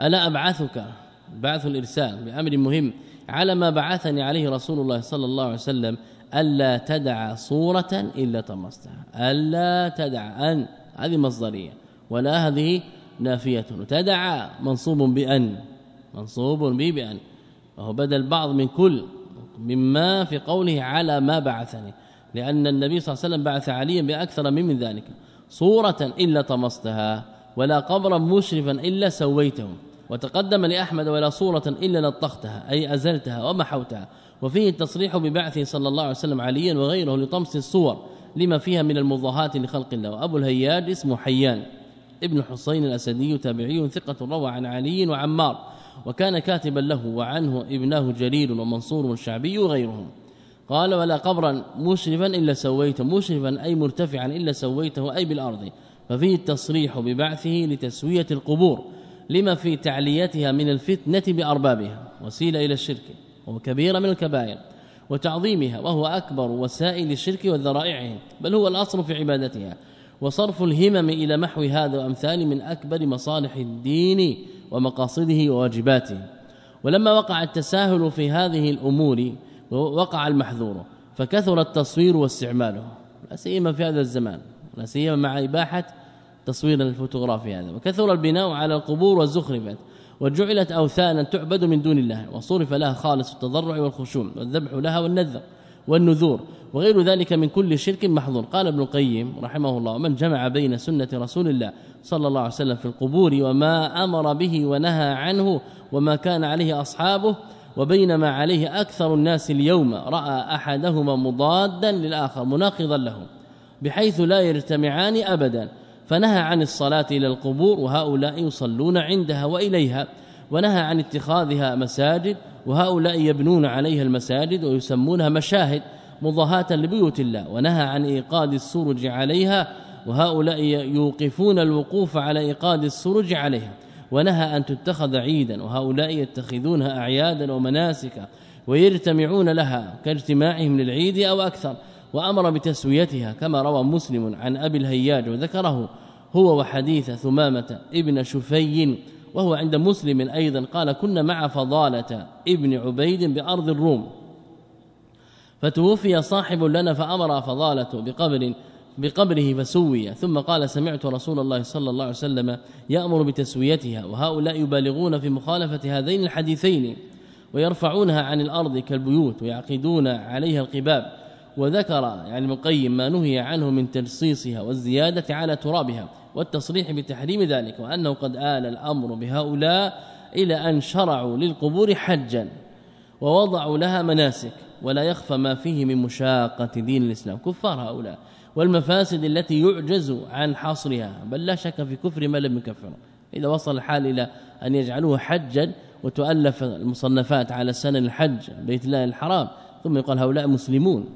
ألا أبعثك؟ بعث الإرسال بأمر مهم على ما بعثني عليه رسول الله صلى الله عليه وسلم ألا تدع صورة إلا طمستها. ألا تدع أن هذه مصدرية. ولا هذه نافية. تدعى منصوب بأن منصوب بأن. وهو بدل بعض من كل مما في قوله على ما بعثني. لأن النبي صلى الله عليه وسلم بعث عليا بأكثر من, من ذلك. صورة إلا طمستها ولا قبرا مشرفا إلا سويته. وتقدم لأحمد ولا صورة إلا لطختها أي أزلتها ومحوتها. وفيه التصريح ببعثه صلى الله عليه وسلم عليا وغيره لطمس الصور لما فيها من المضاهات لخلق الله. وأبو الهياج اسمه حيان. ابن حسين الأسدي تابعي ثقة روى عن علي وعمار. وكان كاتبا له وعنه ابناه جرير ومنصور والشعبي وغيرهم. قال ولا قبرا مشرفا إلا سويته مشرفا أي مرتفعا إلا سويته أي بالأرض. ففيه التصريح ببعثه لتسوية القبور لما في تعليتها من الفتنة بأربابها وسيلة إلى الشرك وهو كبيره من الكبائر وتعظيمها وهو أكبر وسائل الشرك وذرائعه بل هو الأصل في عبادتها. وصرف الهمم إلى محو هذا وامثال من أكبر مصالح الدين ومقاصده وواجباته. ولما وقع التساهل في هذه الأمور وقع المحذور. فكثر التصوير واستعماله. لا سيما في هذا الزمان. لا سيما مع إباحة تصوير الفوتوغرافي هذا. وكثر البناء على القبور والزخرفات. وجعلت أوثانا تعبد من دون الله. وصرف لها خالص التضرع والخشوع والذبح لها والنذر والنذور. وغير ذلك من كل شرك محظور. قال ابن القيم رحمه الله من جمع بين سنة رسول الله صلى الله عليه وسلم في القبور وما أمر به ونهى عنه وما كان عليه أصحابه وبينما عليه أكثر الناس اليوم رأى أحدهما مضادا للآخر مناقضا له بحيث لا يجتمعان أبدا. فنهى عن الصلاة إلى القبور وهؤلاء يصلون عندها وإليها ونهى عن اتخاذها مساجد وهؤلاء يبنون عليها المساجد ويسمونها مشاهد مضاهاة لبيوت الله. ونهى عن إيقاد السرج عليها وهؤلاء يوقفون الوقوف على إيقاد السرج عليها. ونهى أن تتخذ عيدا وهؤلاء يتخذونها اعيادا ومناسك ويجتمعون لها كاجتماعهم للعيد أو أكثر وأمر بتسويتها كما روى مسلم عن أبي الهياج وذكره هو وحديث ثمامة ابن شفي وهو عند مسلم أيضا قال كنا مع فضالة ابن عبيد بأرض الروم فتوفي صاحب لنا فأمر فضالة بقبر بقبره فسوي. ثم قال سمعت رسول الله صلى الله عليه وسلم يأمر بتسويتها وهؤلاء يبالغون في مخالفة هذين الحديثين ويرفعونها عن الأرض كالبيوت ويعقدون عليها القباب. وذكر يعني المقيم ما نهي عنه من تلصيصها والزيادة على ترابها والتصريح بتحريم ذلك وأنه قد آل الأمر بهؤلاء إلى أن شرعوا للقبور حجا ووضعوا لها مناسك ولا يخفى ما فيه من مشاقة دين الإسلام. كفار هؤلاء. والمفاسد التي يعجز عن حصرها بل لا شك في كفر ما لم يكفره إذا وصل الحال إلى أن يجعلوه حجا وتؤلف المصنفات على سنن الحج بيت الله الحرام ثم يقال هؤلاء مسلمون.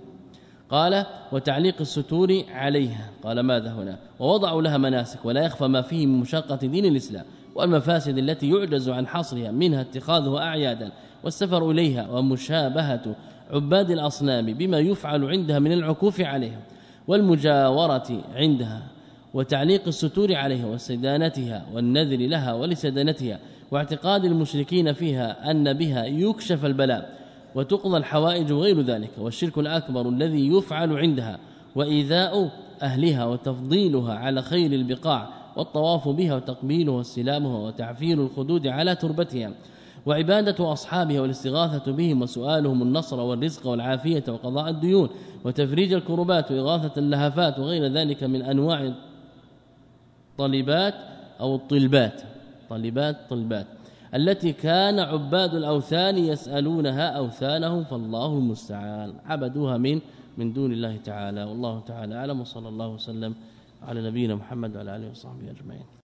قال وتعليق الستور عليها قال ماذا هنا؟ ووضعوا لها مناسك ولا يخفى ما فيه من مشقه دين الإسلام. والمفاسد التي يعجز عن حصرها منها اتخاذه اعيادا والسفر إليها ومشابهة عباد الأصنام بما يفعل عندها من العكوف عليها والمجاورة عندها وتعليق الستور عليها واستدانتها والنذر لها ولسدنتها واعتقاد المشركين فيها أن بها يكشف البلاء وتقضى الحوائج وغير ذلك والشرك الأكبر الذي يفعل عندها وإيذاء أهلها وتفضيلها على خير البقاع والطواف بها وتقبيلها واستلامها وتعفير الخدود على تربتها وعبادة أصحابها والاستغاثة بهم وسؤالهم النصر والرزق والعافية وقضاء الديون وتفريج الكربات وإغاثة اللهفات وغير ذلك من أنواع الطلبات أو الطلبات. طلبات طلبات. التي كان عباد الأوثان يسألونها أوثانهم فالله المستعان. عبدوها من من دون الله تعالى. والله تعالى أعلم. وصلى الله وسلم على نبينا محمد وعلى آله وصحبه أجمعين.